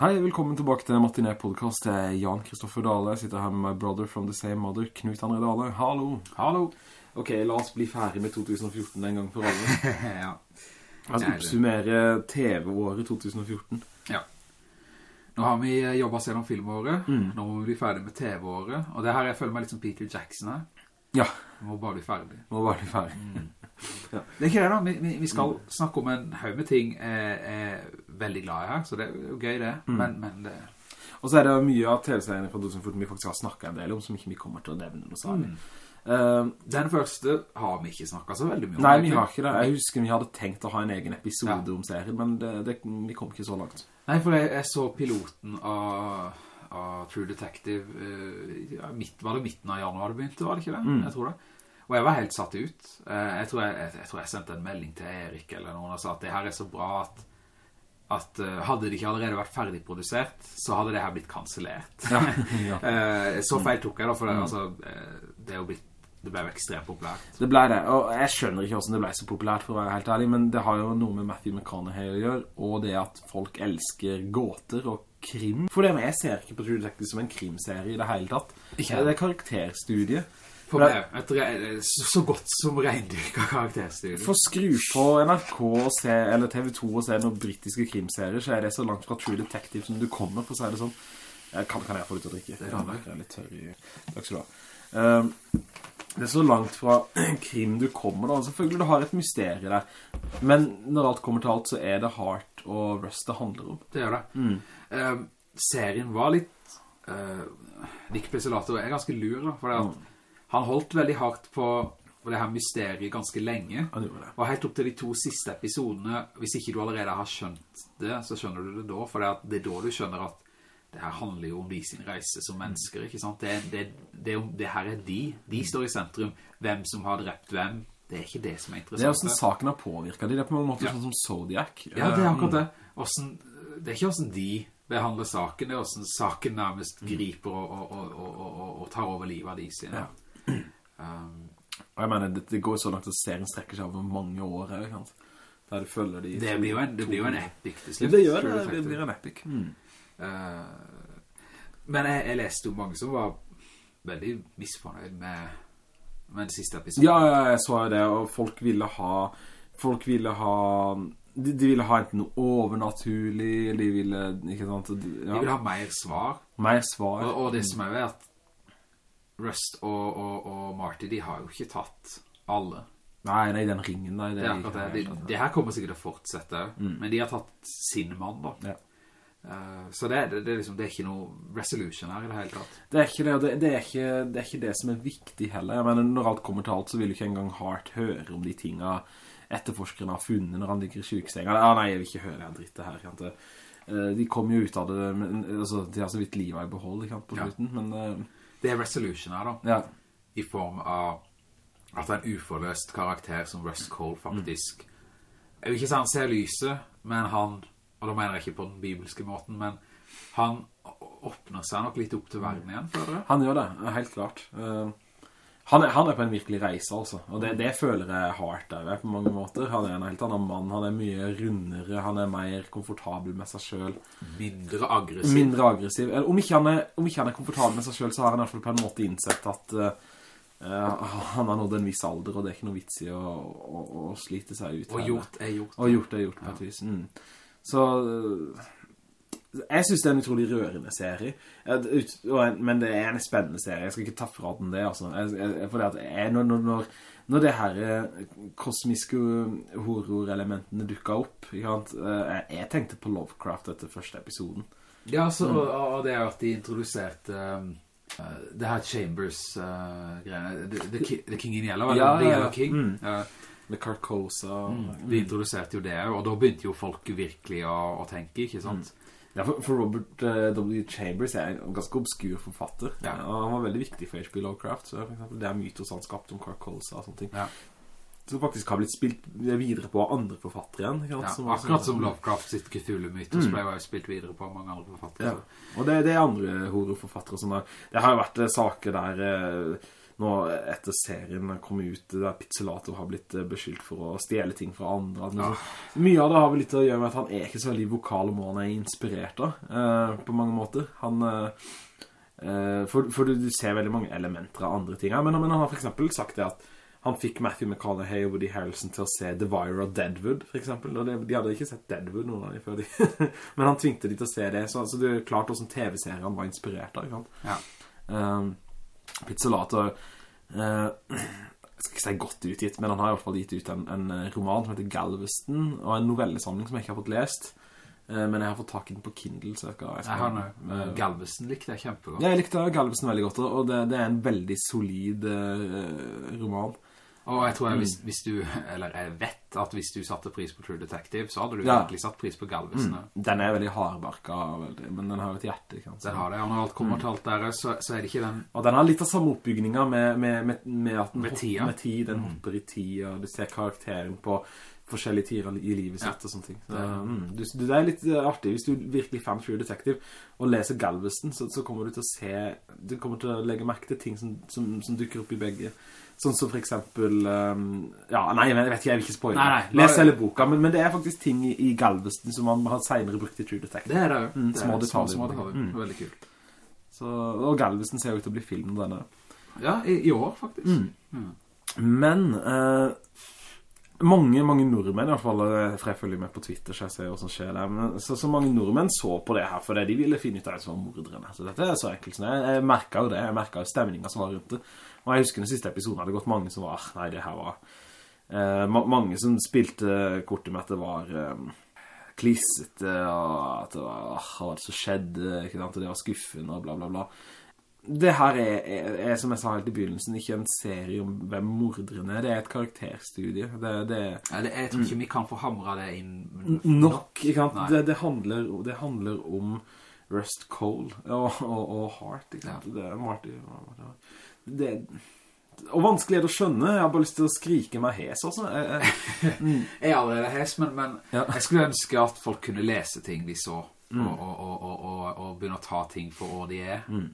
Hei, velkommen tilbake til Martinet podcast. Det er Jan Kristoffer Dale. Jeg sitter her med my brother from the same mother, Knut André Dale. Hallo. Hallo. Ok, la oss bli ferdig med 2014 en gang for alle. ja. Altså oppsummere TV-året 2014. Ja. Nå har vi eh, jobbet oss gjennom filmåret. Mm. Nå må vi bli ferdig med TV-året. Og det her, jeg føler meg litt som Peter Jackson her. Ja. Vi må bare bli ferdig. Må bare bli ferdig. Mm. Ja. Det er ikke det da. Vi, vi skal mm. snakke om en haug med ting jeg er veldig glad i her, så det er jo gøy det. Mm. Men, men det... Og så er det mye av TV-seriene fra 2014 vi faktisk har snakket en del om, som ikke vi kommer til å nevne noe særlig. Mm. Uh, den første har vi ikke snakket så veldig mye om. Nei, vi har ikke det. Jeg husker vi hadde tenkt å ha en egen episode ja. om serien, men det, det, vi kom ikke så langt. Nei, for jeg, jeg så piloten av, av True Detective uh, midt, Var det midten av januar det begynte, var det ikke det? Mm. Jeg tror det. Og jeg var helt satt ut. Uh, jeg, tror jeg, jeg, jeg, tror jeg, sendte en melding til Erik eller noen og sa at det her er så bra at, at uh, hadde det ikke allerede vært ferdigprodusert, så hadde det her blitt kanselert. Ja. ja. så feil tok jeg da, for det, mm. altså, det blitt det ble jo ekstremt populært. Det ble det, og jeg skjønner ikke hvordan det ble så populært for å være helt ærlig, men det har jo noe med Matthew McConaughey å gjøre, og det at folk elsker gåter og krim. For det med, jeg ser ikke på True Detective som en krimserie i det hele tatt. Ikke. Det er karakterstudie. For meg, et, så godt som rendyrket karakterstudie. For skru på NRK se, eller TV 2 og se noen brittiske krimserier, så er det så langt fra True Detective som du kommer, for å si det sånn. Kan, kan jeg få litt å drikke? Det er litt tørr. Takk skal du ha. Um, det er så langt fra krim du kommer da. Selvfølgelig du har et mysterie der. Men når alt kommer til alt, så er det Heart og Rust det handler om. Det gjør det. Mm. Uh, serien var litt... Uh, Nick Pizzolato er ganske lur da, for det mm. Han holdt veldig hardt på, på det her mysteriet ganske lenge. Og helt opp til de to siste episodene, hvis ikke du allerede har skjønt det, så skjønner du det da, for det er, da du skjønner at det her handler jo om de sin reise som mennesker, ikke sant? Det, det, det, det, her er de. De står i sentrum. Hvem som har drept hvem, det er ikke det som er interessant. Det er hvordan saken har påvirket de. Det er på en måte ja. sånn som Zodiac. Ja, det er akkurat det. Hvordan, det er ikke hvordan de behandler saken, det er hvordan saken nærmest mm. griper og, og, og, og, tar over livet av de sine. Ja. Um, og jeg mener, det, går så langt at serien strekker seg over mange år, ikke sant? Der du følger de... Det blir jo en, det blir jo en epic til slutt. Det gjør det, det blir en epic. Mm. Uh, men jeg, jeg, leste jo mange som var veldig misfornøyd med, med den siste episoden. Ja, jeg så det, og folk ville ha folk ville ha de, de, ville ha enten noe overnaturlig De ville, ikke sant ja. De ville ha mer svar Mer svar Og, og det som er at Rust og, og, og, Marty De har jo ikke tatt alle Nei, nei, den ringen nei, det, det, det, det, det her kommer sikkert til å fortsette mm. Men de har tatt sin mann da Ja Uh, så det, det, det, liksom, det, er ikke noe resolution her i det hele tatt. Det er ikke det, det, er ikke, det er ikke det som er viktig heller. Jeg mener, når alt kommer til alt, så vil jo ikke engang Hart høre om de tingene etterforskerne har funnet når han ligger i sykesenga. Ah, nei, jeg vil ikke høre det dritt det her. Uh, de kommer jo ut av det, men, altså, de har så vidt livet i behold på slutten. Ja. Men, uh, det er resolution her da. Ja. I form av at det en uforløst karakter som Russ Cole faktisk... Mm. Jeg vil ikke si han ser lyset, men han og da mener jeg ikke på den bibelske måten, men han åpner seg nok litt opp til verden igjen, føler du? Han gjør det, helt klart. Uh, han, er, han, er, på en virkelig reise, altså. Og det, det føler jeg hardt der, på mange måter. Han er en helt annen mann, han er mye rundere, han er mer komfortabel med seg selv. Mindre aggressiv. Mindre aggressiv. Om ikke, er, om ikke, han er, komfortabel med seg selv, så har han i hvert fall på en måte innsett at... Uh, Uh, han har nådd en viss alder, og det er ikke noe vits i å, å, å slite seg ut. Og gjort er gjort. Og gjort er gjort, på et vis. Mm. Så jeg synes det er en utrolig rørende serie, men det er en spennende serie. Jeg skal ikke ta fra den det, altså. For når, når, når det her eh, kosmiske horror-elementene dukket opp, eh, jeg tenkte på Lovecraft etter første episoden. Ja, så, mm. og, og, det er at de introduserte um, det her Chambers-greiene, uh, the, the, the, King in Yellow, eller ja, The Yellow King. Mm. Uh, med Carcosa. Mm. Vi introduserte jo det, og da begynte jo folk virkelig å, å tenke, ikke sant? Ja, for, for Robert uh, W. Chambers er en ganske obskur forfatter. Ja. Og han var veldig viktig for H.P. Lovecraft. Så for eksempel, det er mytos han skapte om Carcosa og sånne ting. Ja. Som faktisk har blitt spilt videre på av andre forfattere igjen. Ja, som akkurat som Lovecraft sitt Cthulhu-mytos mm. ble jo spilt videre på av mange andre forfattere. Ja. Og det, det, er andre horrorforfattere som har... Det har jo vært uh, saker der... Uh, nå etter serien kom ut, der Pizzolato har blitt eh, beskyldt for å stjele ting fra andre. Ja. Mye av det har vel litt å gjøre med at han er ikke så veldig vokal om han er inspirert da, uh, på mange måter. Han... Uh, for, for du, du, ser veldig mange elementer av andre ting her, men, men han har for eksempel sagt det at han fikk Matthew McConaughey og Woody Harrelson til å se The Wire of Deadwood, for eksempel. Og de hadde ikke sett Deadwood noen av dem før de... Men han tvingte de til å se det, så, altså, det er klart hvordan TV-serien var inspirert av, ikke sant? Ja. Um, Pizzolato... Uh, jeg skal ikke si godt utgitt, men han har i hvert fall gitt ut en, en roman som heter Galveston, og en novellesamling som jeg ikke har fått lest. Uh, men jeg har fått tak i den på Kindle, så jeg skal... Jeg, skal, jeg har uh, likte jeg kjempegodt. Ja, jeg likte Galveston veldig godt, og det, det er en veldig solid roman. Og jeg tror jeg, hvis, hvis, du, eller jeg vet at hvis du satte pris på True Detective, så hadde du ja. virkelig satt pris på Galvesen. Mm. Den er veldig hardbarka, men den har et hjerte, kanskje. Den har det, og når alt kommer mm. til alt der, så, så, er det ikke den... Og den har litt av samme oppbygninga med, med, med, med, at den med, hopper med tid, den mm. hopper i tid, og du ser karakteren på forskjellige tider i livet sitt ja. og sånne ting. Så, mm, du, det er litt eh, artig, hvis du virkelig fan True Detective og leser Galveston, så, så, kommer du til å se, du kommer til å legge merke til ting som, som, som dukker opp i begge Sånn som for eksempel um, Ja, nei, jeg vet ikke, jeg vil ikke spoile Les hele boka, men, men, det er faktisk ting i, i Galveston Som man har senere brukt i True Detective Det er det jo mm, Små detaljer små, små mm. Veldig kult Så, Og Galveston ser jo ut til å bli film denne Ja, i, i år faktisk mm. mm. Men uh, mange, mange nordmenn, i hvert fall, eh, for jeg følger med på Twitter, så jeg ser hva som skjer der, men så, så mange nordmenn så på det her, fordi de ville finne ut av det som var mordrene. Så dette er så enkelt. Jeg, jeg merket jo det, jeg merket jo stemningen som var rundt det. Og jeg husker den siste episoden hadde gått mange som var, nei, det her var... Eh, mange som spilte kortet med at det var eh, klissete, og at det var, ah, hva det som skjedde, ikke sant, og det var skuffende, og bla bla bla. Det her er, er, er, som jeg sa helt i begynnelsen, ikke en serie om hvem mordrene er, det er et karakterstudie. Det, det, ja, det, jeg tror ikke vi kan få hamra det inn nok. nok ikke sant? Det, det, handler, det handler om Rust Cole og, og, og Hart, ikke sant? Ja. Det er Marty... Det, og vanskelig er det å skjønne. Jeg har bare lyst til å skrike meg hes også. Jeg, jeg, mm. jeg er allerede hes, men, men ja. jeg skulle ønske at folk kunne lese ting de så, mm. og, og, og, og, begynne å ta ting for hva de er, mm.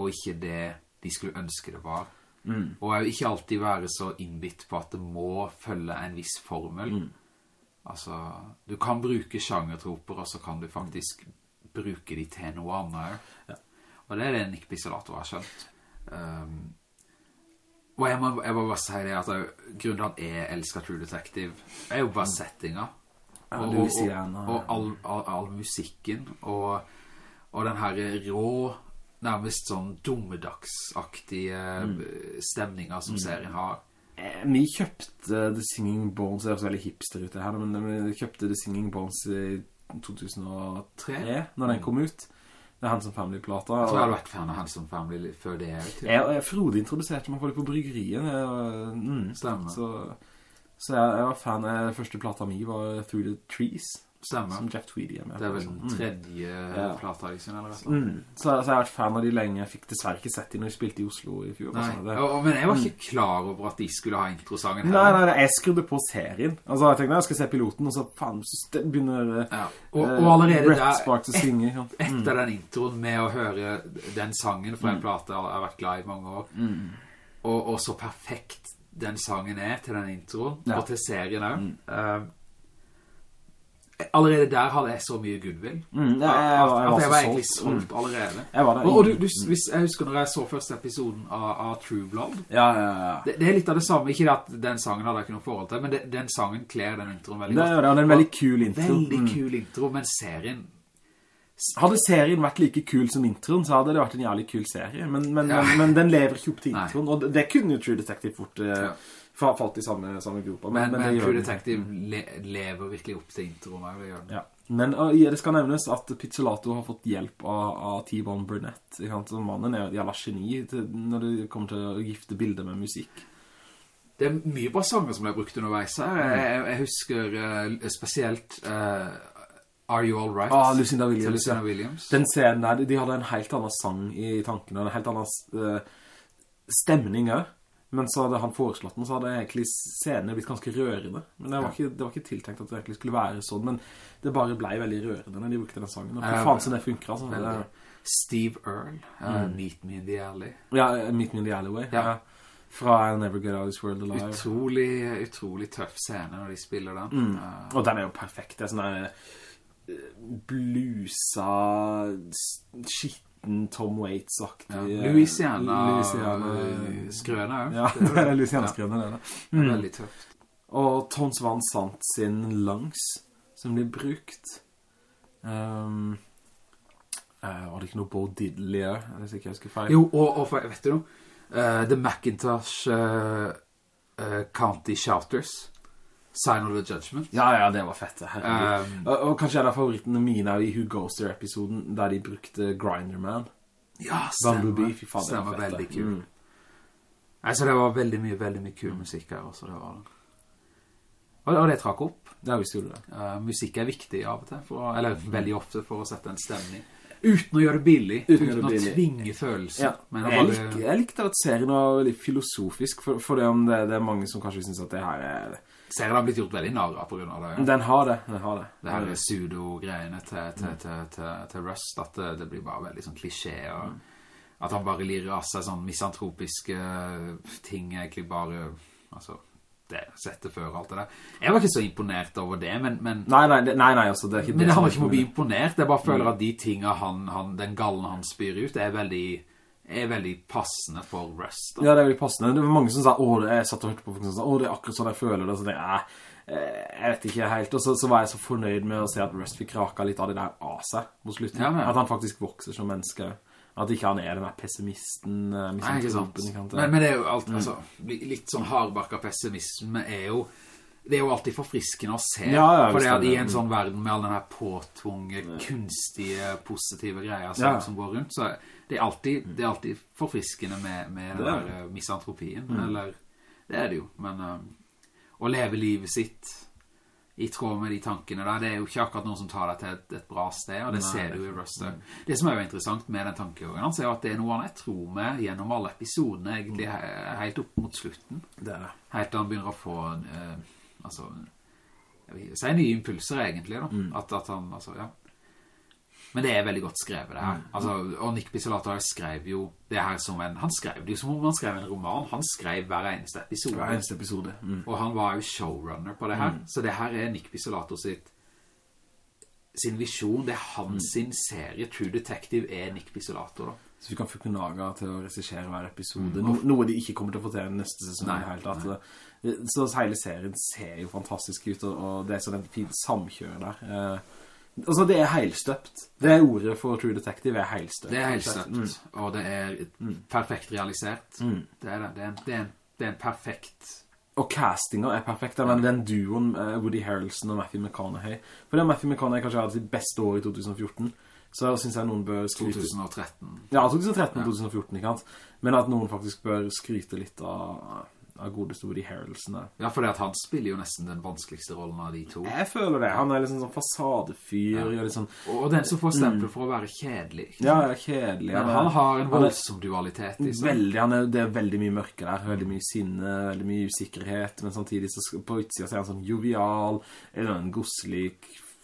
og ikke det de skulle ønske det var. Mm. Og jeg vil ikke alltid være så innbitt på at det må følge en viss formel. Mm. Altså, du kan bruke sjangertroper, og så kan du faktisk bruke de til noe annet. Ja. Og det er det Nick Pizzolato har skjønt. Um, og jeg må, jeg må, bare si det at grunnen til at jeg elsker True Detective er jo bare settinga. Og, og, og, og all, all, all, musikken og, og den her rå, nærmest sånn dommedagsaktige mm. stemninger som mm. serien har. Eh, vi kjøpte The Singing Bones, det er også veldig hipster ute her, men vi kjøpte The Singing Bones i 2003, når den kom ut. Det er Hanson Family-plata. Jeg tror jeg har vært fan av Hanson Family før det. Jeg, jeg, Frode introduserte meg for det på bryggeriet. Mm, Stemmer. Så, så jeg, jeg, var fan av første plata mi var Through the Trees. Stemmer. Som Jeff Tweedy er med. Det er vel den mm. tredje mm. plata sin, eller mm. så, så, jeg har vært fan av de lenge. Jeg fikk dessverre ikke sett de når de spilte i Oslo i fjor. Nei, og, men jeg var ikke mm. klar over at de skulle ha introsangen her. Nei, nei, nei, jeg skrudde på serien. Altså, jeg tenkte, jeg skal se piloten, og så faen, så begynner ja. og, og, allerede uh, der, Spark til å synge. Ja. Etter den introen med å høre den sangen fra en mm. plate jeg har vært glad i mange år, og, og, så perfekt den sangen er til den introen, ja. og til serien også. Mm. Uh, allerede der hadde jeg så mye goodwill. Mm, jeg, jeg, jeg, at, at jeg var egentlig solgt mm. allerede. Jeg var og, og du, du, hvis, jeg husker når jeg så første episoden av, av True Blood. Ja, ja, ja. Det, det, er litt av det samme. Ikke at den sangen hadde jeg ikke noe forhold til, men det, den sangen klær den introen veldig godt. Det, er en veldig kul intro. Veldig mm. kul intro, men serien... Hadde serien vært like kul som introen, så hadde det vært en jævlig kul serie. Men, men, men, men den lever ikke opp til introen, Nei. og det, kunne jo True Detective fort... Uh, falt i samme, samme gropa. Men, men, men True Detective le, lever virkelig opp til introen. Det, ja. Men uh, det skal nevnes at Pizzolato har fått hjelp av, av T-Bone Burnett. Mannen er jævla geni til, når det kommer til å gifte bilder med musikk. Det er mye bra sanger som ble brukt underveis her. Jeg, jeg, jeg husker uh, spesielt uh, Are You All Right? Ah, Lucinda Williams. Lucinda Williams. Den scenen der, de hadde en helt annen sang i tankene, en helt annen stemning også. Men så hadde han foreslått den, så hadde egentlig scenene blitt ganske rørende. Men det var, ikke, det var, ikke, tiltenkt at det egentlig skulle være sånn, men det bare ble veldig rørende når de brukte den sangen. Og for faen så det funker, altså. Steve Earle, uh, mm. Meet Me in the Alley. Ja, Meet Me in the Alleyway. Ja. fra I'll Never Get Out of This World Alive. Utrolig, utrolig tøff scene når de spiller den. Mm. Uh, og den er jo perfekt. Det er sånn der blusa, blusa, skitten Tom Waits-aktig. Ja, eh, Louisiana, Louisiana skrøne Ja, det er Louisiana-skrøne, det da. Mm. Veldig tøft. Og Tons Van Sant sin langs som blir brukt. Um, uh, var det ikke noe Bo Diddley, hvis ikke jeg husker feil? Jo, og, og vet du noe? Uh, The Macintosh uh, County Shouters. Sign of the Judgment. Ja, ja, det var fett, um, og, og, kanskje en av favorittene mine i Who Goes There-episoden, der de brukte Grinderman. Ja, stemmer. Bumblebee, fy faen, stemmer, veldig kul. Mm. Altså, det var veldig mye, veldig mye kul musikk her også, det var det. Og, og det trakk opp. Ja, visst gjorde det. Uh, musikk er viktig av og til, for, eller veldig ofte for å sette en stemning. Uten å gjøre det billig, uten, uten å billig. tvinge følelser. Ja. Jeg, likte, jeg, likte at serien var veldig filosofisk, for, for det, det, det, er mange som kanskje synes at det her er... Serien har blitt gjort veldig narra på grunn av det. Ja. Den har det, den har det. Det her er pseudo-greiene til, til, mm. til, til, Rust, at det, det, blir bare veldig sånn klisjé, og mm. at han bare lirer av seg sånn misantropiske ting, egentlig bare, altså det setter før alt det der. Jeg var ikke så imponert over det, men... men nei, nei, nei, nei altså, det er ikke det. Men han var ikke bli imponert, jeg bare føler at de tingene han, han, den gallen han spyr ut, er veldig er veldig passende for Rust. Da. Ja, det er veldig passende. Det var mange som sa, åh, jeg satt og hørte på folk som sa, åh, det er akkurat sånn jeg føler det, så det er, jeg vet ikke helt, og så, så, var jeg så fornøyd med å se at Rust fikk raka litt av det der av seg mot slutten. Ja, at han faktisk vokser som menneske. At ikke han er den der pessimisten eh, Nei, ikke sant men, men, det er jo alt, mm. altså Litt sånn hardbarka pessimisme er jo det er jo alltid forfriskende å se ja, ja, For det at i en sånn verden med all den her påtvunge, kunstige, positive greier som, ja. som, går rundt Så det er alltid, det er alltid forfriskende med, med den der uh, misantropien mm. Eller, det er det jo Men um, å leve livet sitt i tråd med de tankene der. Det er jo ikke akkurat noen som tar deg til et, et bra sted, og det Nei, ser du i Ruster. Mm. Det som er jo interessant med den tankegangen hans, er at det er noe han jeg tror med gjennom alle episodene, egentlig helt opp mot slutten. Det er det. Helt til han begynner å få, uh, altså, jeg vil si nye impulser egentlig da. Mm. At, at han, altså, ja. Men det er veldig godt skrevet det her. Mm. Altså, og Nick Pizzolatto skrev jo det her som en, han skrev det jo som om han skrev en roman. Han skrev hver eneste episode. Hver eneste episode. Mm. Og han var jo showrunner på det her. Mm. Så det her er Nick Pizzolatto sitt sin visjon, det er hans mm. sin serie. True Detective er Nick Pizzolatto da. Så vi kan få Kunaga til å resisjere hver episode. Mm. No, noe de ikke kommer til å få til neste sesong i hele tatt. Så hele serien ser jo fantastisk ut, og, det er sånn en fin samkjør der. Eh, Altså, det er heilstøpt. Det er ordet for True Detective er heilstøpt. Det er heilstøpt, mm. og det er mm. perfekt realisert. Mm. Det er det. Det er, en, det, er en, det er en perfekt... Og castinga er perfekt, men den duoen uh, Woody Harrelson og Matthew McConaughey. For det Matthew McConaughey kanskje hadde sitt beste år i 2014, så synes jeg noen bør skryte... 2013. Ja, 2013 og 2014, ikke sant? Men at noen faktisk bør skryte litt av av godeste Woody Harrelson der. Ja, for det at han spiller jo nesten den vanskeligste rollen av de to. Jeg føler det. Han er liksom sånn fasadefyr. Ja. Og, liksom, og den som får stempel mm. for å være kjedelig. Ja, ja, kjedelig. Men han, har en voldsom dualitet. Veldig, er, det er veldig mye mørke der. Veldig mye sinne, veldig mye usikkerhet. Men samtidig så på utsida så er han sånn jovial, en gosselig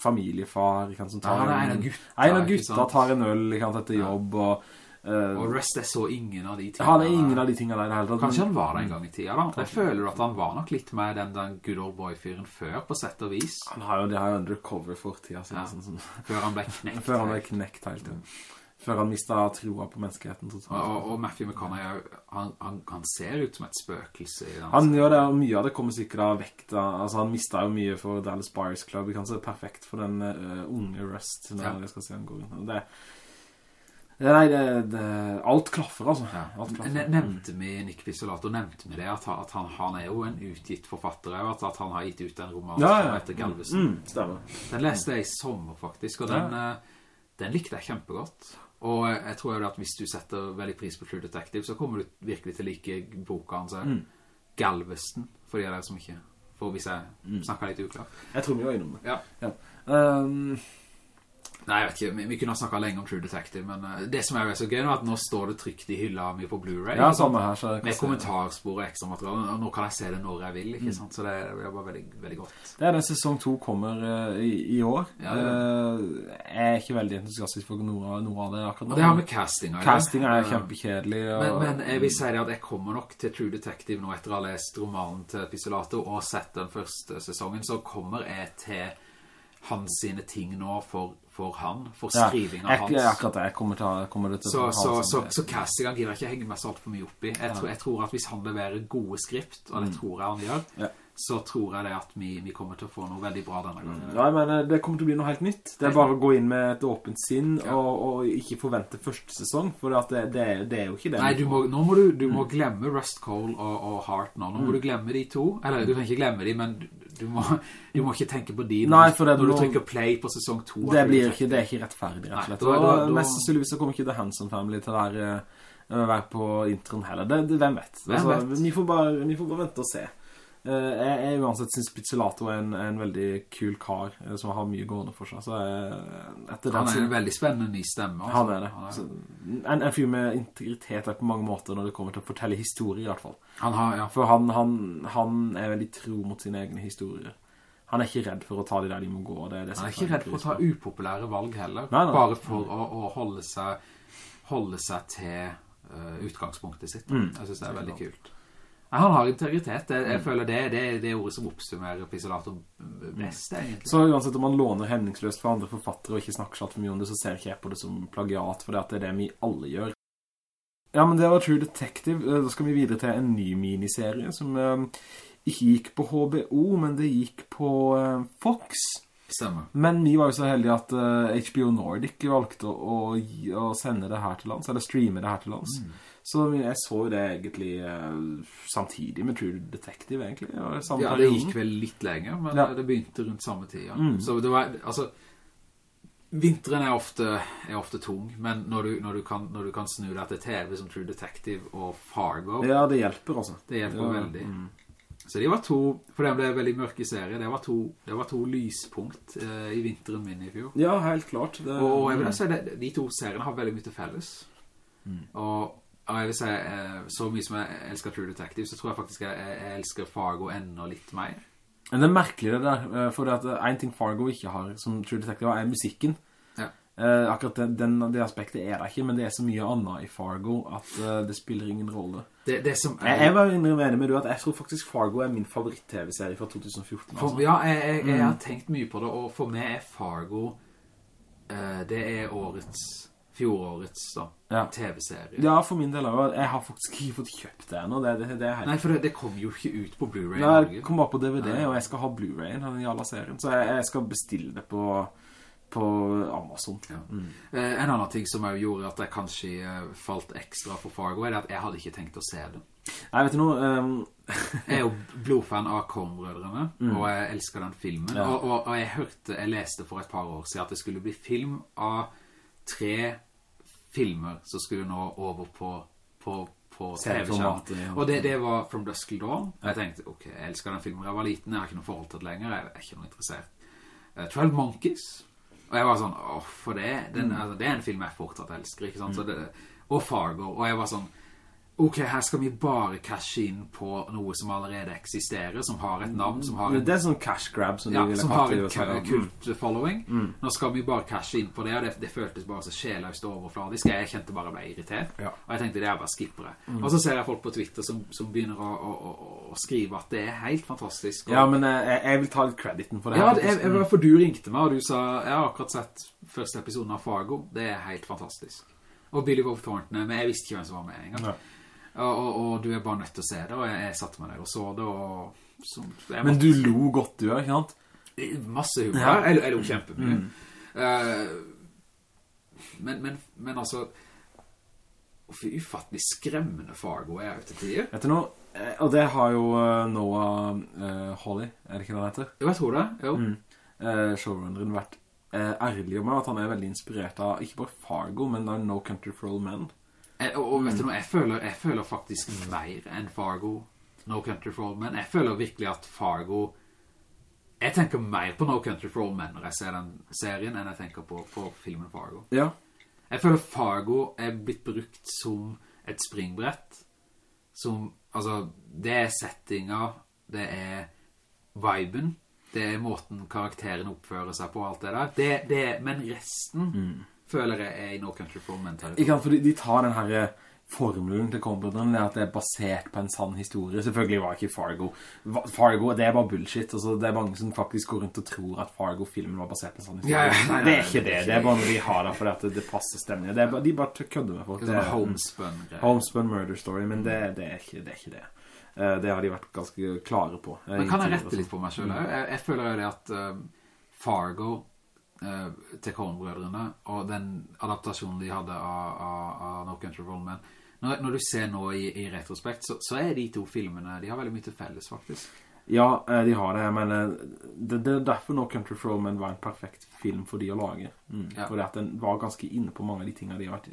familiefar. Kan, som tar ja, han er en av gutta. En av gutta tar en øl kan, etter jobb og Uh, og Rust er så ingen av de tingene. Han er ingen av de tingene der heller. Kanskje han var det en gang i tida da. Jeg føler at han var nok litt med den, den good old boy-fyren før, på sett og vis. Han har jo, det har jo undercover for tida. Sånn, ja. sånn, sånn. Før han ble knekt. før han ble knekt helt, ja. Før han mistet troa på menneskeheten totalt. Og, og Matthew McConaughey, han, han, han, ser ut som et spøkelse. Han gjør det, og mye av det kommer sikkert av vekt. Altså, han mistet jo mye for Dallas Buyers Club. Kanskje perfekt for den uh, unge Rust, når ja. jeg skal se han går inn. Det Nei, det, det, alt klaffer altså. Ja. Alt klaffer. Nevnte vi Nick Pissolato, nevnte vi det, at, at han, han, er jo en utgitt forfatter, at, at han har gitt ut en roman ja, ja. som heter Galvesen. Mm, stemmer. Den leste jeg i sommer faktisk, og den, eh, den likte jeg kjempegodt. Og jeg tror jo at hvis du setter veldig pris på True Detective, så kommer du virkelig til å like boka hans. Mm. Galveston, for de er der som ikke, for hvis jeg mm. snakker litt uklart. Jeg tror vi var innom det. Ja. ja. Um, Nei, jeg vet ikke, vi, kunne ha snakket lenge om True Detective, men uh, det som er så gøy nå er at nå står det trygt i hylla mi på Blu-ray. Ja, samme her. Så med kommentarspor og ekstra materiale, og nå kan jeg se det når jeg vil, ikke mm. sant? Så det, det er bare veldig, veldig godt. Det er den sesong 2 kommer uh, i, i, år. Ja, uh, jeg er ikke veldig entusiastisk for noe, noe av det akkurat nå. Og det har med casting Casting er kjempekjedelig. Og... Men, men, jeg vil si det at jeg kommer nok til True Detective nå etter å ha lest romanen til Pisolato og sett den første sesongen, så kommer jeg til hans sine ting nå for for han, for skrivingen av ja, hans. Ja, akkurat det, jeg kommer til, kommer til så, så, så, så, castinga gidder ikke henge meg så alt for mye opp i. Jeg, tror, jeg tror at hvis han leverer gode skript, og det mm. tror jeg han gjør, ja. Så tror jeg det at vi, vi, kommer til å få noe veldig bra denne gangen. Ja, jeg mener, det kommer til å bli noe helt nytt. Det er bare å gå inn med et åpent sinn, og, og, ikke forvente første sesong, for det, det, det, er jo ikke det. Nei, må, nå må du, du må mm. glemme Rust Cole og, og Heart nå. Nå må mm. du glemme de to. Eller, du kan ikke glemme de, men du må, du må, ikke tenke på de Nei, for det, når du trykker play på sesong 2. Det, blir ikke, det er ikke rettferdig, rett og slett. Nei, da, da, da, mest sannsynligvis kommer ikke The Hanson Family til å være, uh, være på introen heller. Det, det, hvem vet? Hvem altså, vet? Vi, får bare, vi får bare vente og se. Uh, jeg, jeg uansett synes Pizzolato er en, en, veldig kul kar uh, som har mye gående for seg. Så jeg, han er en veldig spennende ny stemme. Altså. Han er det. Han er... Så, en, en fyr med integritet er på mange måter når det kommer til å fortelle historier i hvert fall. Han har, ja. For han, han, han er veldig tro mot sine egne historier. Han er ikke redd for å ta de der de må gå. Det det han er ikke redd for å ta upopulære valg heller. Nei, nei. Bare for å, å holde, seg, holde, seg, til uh, utgangspunktet sitt. Mm. Jeg synes det er veldig kult. Han har integritet. Jeg, jeg mm. føler det, det er det ordet som oppsummerer Pisolato best, egentlig. Så uansett om man låner hemningsløst for andre forfattere og ikke snakker alt for mye om det, så ser ikke jeg på det som plagiat, for det er det vi alle gjør. Ja, men det var True Detective. Eh, da skal vi videre til en ny miniserie som... Uh, ikke gikk på HBO, men det gikk på uh, Fox. Stemmer. Men vi var jo så heldige at eh, HBO Nordic valgte å, å, sende det her til lands, eller streame det her til lands. Mm. Så jeg så det egentlig uh, samtidig med True Detective, egentlig. ja, det gikk vel litt lenger, men ja. det begynte rundt samme tid, ja. Mm. Så det var, altså... Vinteren er ofte, er ofte tung, men når du, når, du kan, når du, kan, snu deg til TV som True Detective og Fargo... Ja, det hjelper altså. Det hjelper ja, veldig. Mm. Så det var to, for det ble veldig mørk i serie, det var to, det var to lyspunkt eh, i vinteren min i fjor. Ja, helt klart. Det, og jeg vil si, de to seriene har veldig mye til felles. Mm. Og, og, jeg vil si, eh, så mye som jeg elsker True Detective, så tror jeg faktisk jeg, jeg elsker Fargo enda litt mer. Men det er merkelig det der, eh, for det at en ting Fargo ikke har som True Detective er musikken. Uh, akkurat den, den, det aspektet er det ikke, men det er så mye annet i Fargo at uh, det spiller ingen rolle. Det, det som er... Jeg, jeg var enig med du at jeg tror faktisk Fargo er min favoritt-tv-serie fra 2014. Altså. For, ja, jeg, jeg, jeg, har mm. tenkt mye på det, og for meg er Fargo, uh, det er årets, fjorårets ja. tv-serie. Ja, for min del, jeg har faktisk ikke fått kjøpt det ennå. Det, det, det Nei, for det, kom jo ikke ut på Blu-ray. Nei, det kom bare på DVD, Nei. og jeg skal ha Blu-rayen, den jævla serien. Så jeg, skal bestille det på på Amazon. Ja. Mm. Eh, en annen ting som jeg gjorde at jeg kanskje eh, falt ekstra for Fargo, er at jeg hadde ikke tenkt å se det. Nei, vet du noe? Um... jeg er jo blodfan av Coen-brødrene, mm. og jeg elsker den filmen. Ja. Og, og, og, jeg hørte, jeg leste for et par år siden at det skulle bli film av tre filmer som skulle nå over på, på, på TV-skjerm. Og det, det, var From Dusk Till Dawn. Jeg tenkte, ok, jeg elsker den filmen. Jeg var liten, jeg har ikke noe forhold til det lenger, jeg er ikke noe interessert. Uh, eh, 12 Monkeys og jeg var sånn, åh, for det, den, altså, det er en film jeg fortsatt elsker, ikke sant? Mm. Det, og Fargo, og jeg var sånn, ok, her skal vi bare cashe inn på noe som allerede eksisterer, som har et navn, som har en, Det er sånn cash grab som ja, som har en kult following. Mm. Nå skal vi bare cashe inn på det, og det, det føltes bare så sjeløst og overfladisk. Jeg kjente bare meg irritert, ja. og jeg tenkte det er bare skippere. Mm. Og så ser jeg folk på Twitter som, som begynner å, å, å, skrive at det er helt fantastisk. Og, ja, men eh, jeg, jeg, vil ta litt krediten for det. Ja, jeg, jeg, for du ringte meg, og du sa, jeg har akkurat sett første episoden av Fargo, det er helt fantastisk. Og Billy Bob Thornton, men jeg visste ikke hvem som var med en gang. Ja. Og, og, og, du er bare nødt til å se det, og jeg, jeg satte meg der og så det, og... Så, Men du lo godt du, ikke sant? Masse humor, ja. jeg, jeg lo kjempemye. Mm. Uh, men, men, men altså... For ufattelig skremmende Fargo er ute tider. Vet du noe? Eh, og det har jo uh, Noah uh, Hawley, er det ikke det han heter? Jo, jeg tror det, jo. Mm. Uh, showrunneren vært ærlig om at han er veldig inspirert av, ikke bare Fargo, men av No Country for All Men. Eh, og, vet du noe, jeg føler, jeg føler faktisk mer enn Fargo No Country for Old Men. Jeg føler virkelig at Fargo Jeg tenker mer på No Country for All Men når jeg ser den serien, enn jeg tenker på, på filmen Fargo. Ja. Jeg føler Fargo er blitt brukt som et springbrett, som, altså, det er settinga, det er viben, det er måten karakteren oppfører seg på, alt det der. Det, det, men resten mm. Føler jeg er i No Country for mentalitet. Men. Ikke sant, for de, de tar den her formelen til det at det er basert på en sann historie. Selvfølgelig var ikke Fargo. Fargo, det er bare bullshit. Altså, det er mange som faktisk går rundt og tror at Fargo-filmen var basert på en sann historie. Ja, nei, nei, det er ikke det. Det er bare noe de har da, fordi at det, passer stemningen. Det er bare, de bare kødder med folk. Det er homespun. Homespun murder story, men det, det, er ikke, det er ikke det. Uh, det har de vært ganske klare på. Men kan jeg rette litt på meg selv? Jeg, jeg føler jo det at Fargo til Coen-brødrene og den adaptasjonen de hadde av, av, av No Country for Old Men når, når, du ser nå i, i retrospekt, så, så, er de to filmene, de har veldig mye til felles faktisk. Ja, eh, de har det, men eh, det, det er derfor No Country for Old Men var en perfekt film for de å lage. Mm. Ja. Fordi at den var ganske inne på mange av de tingene de har vært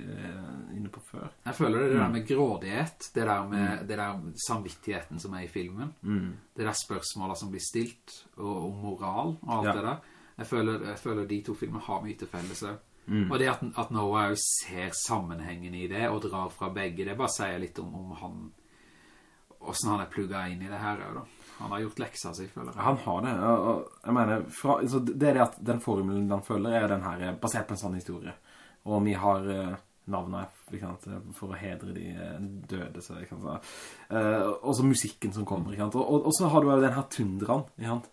inne på før. Jeg føler det, det der mm. med grådighet, det der med mm. det der samvittigheten som er i filmen, mm. det der spørsmålet som blir stilt, og, og moral og alt ja. det der. Jeg føler, jeg føler de to filmene har mye til felles. Mm. Og det at, at Noah ser sammenhengen i det, og drar fra begge, det bare sier litt om, om han, hvordan han er plugget inn i det her, da. Han har gjort leksa si, føler jeg. Han har det, og, jeg mener, fra, det er det at den formelen han føler er den her, basert på en sånn historie. Og vi har uh, navnet for å hedre de eh, døde, så. Uh, og så musikken som kommer, og, og, og, så har du jo den her sant?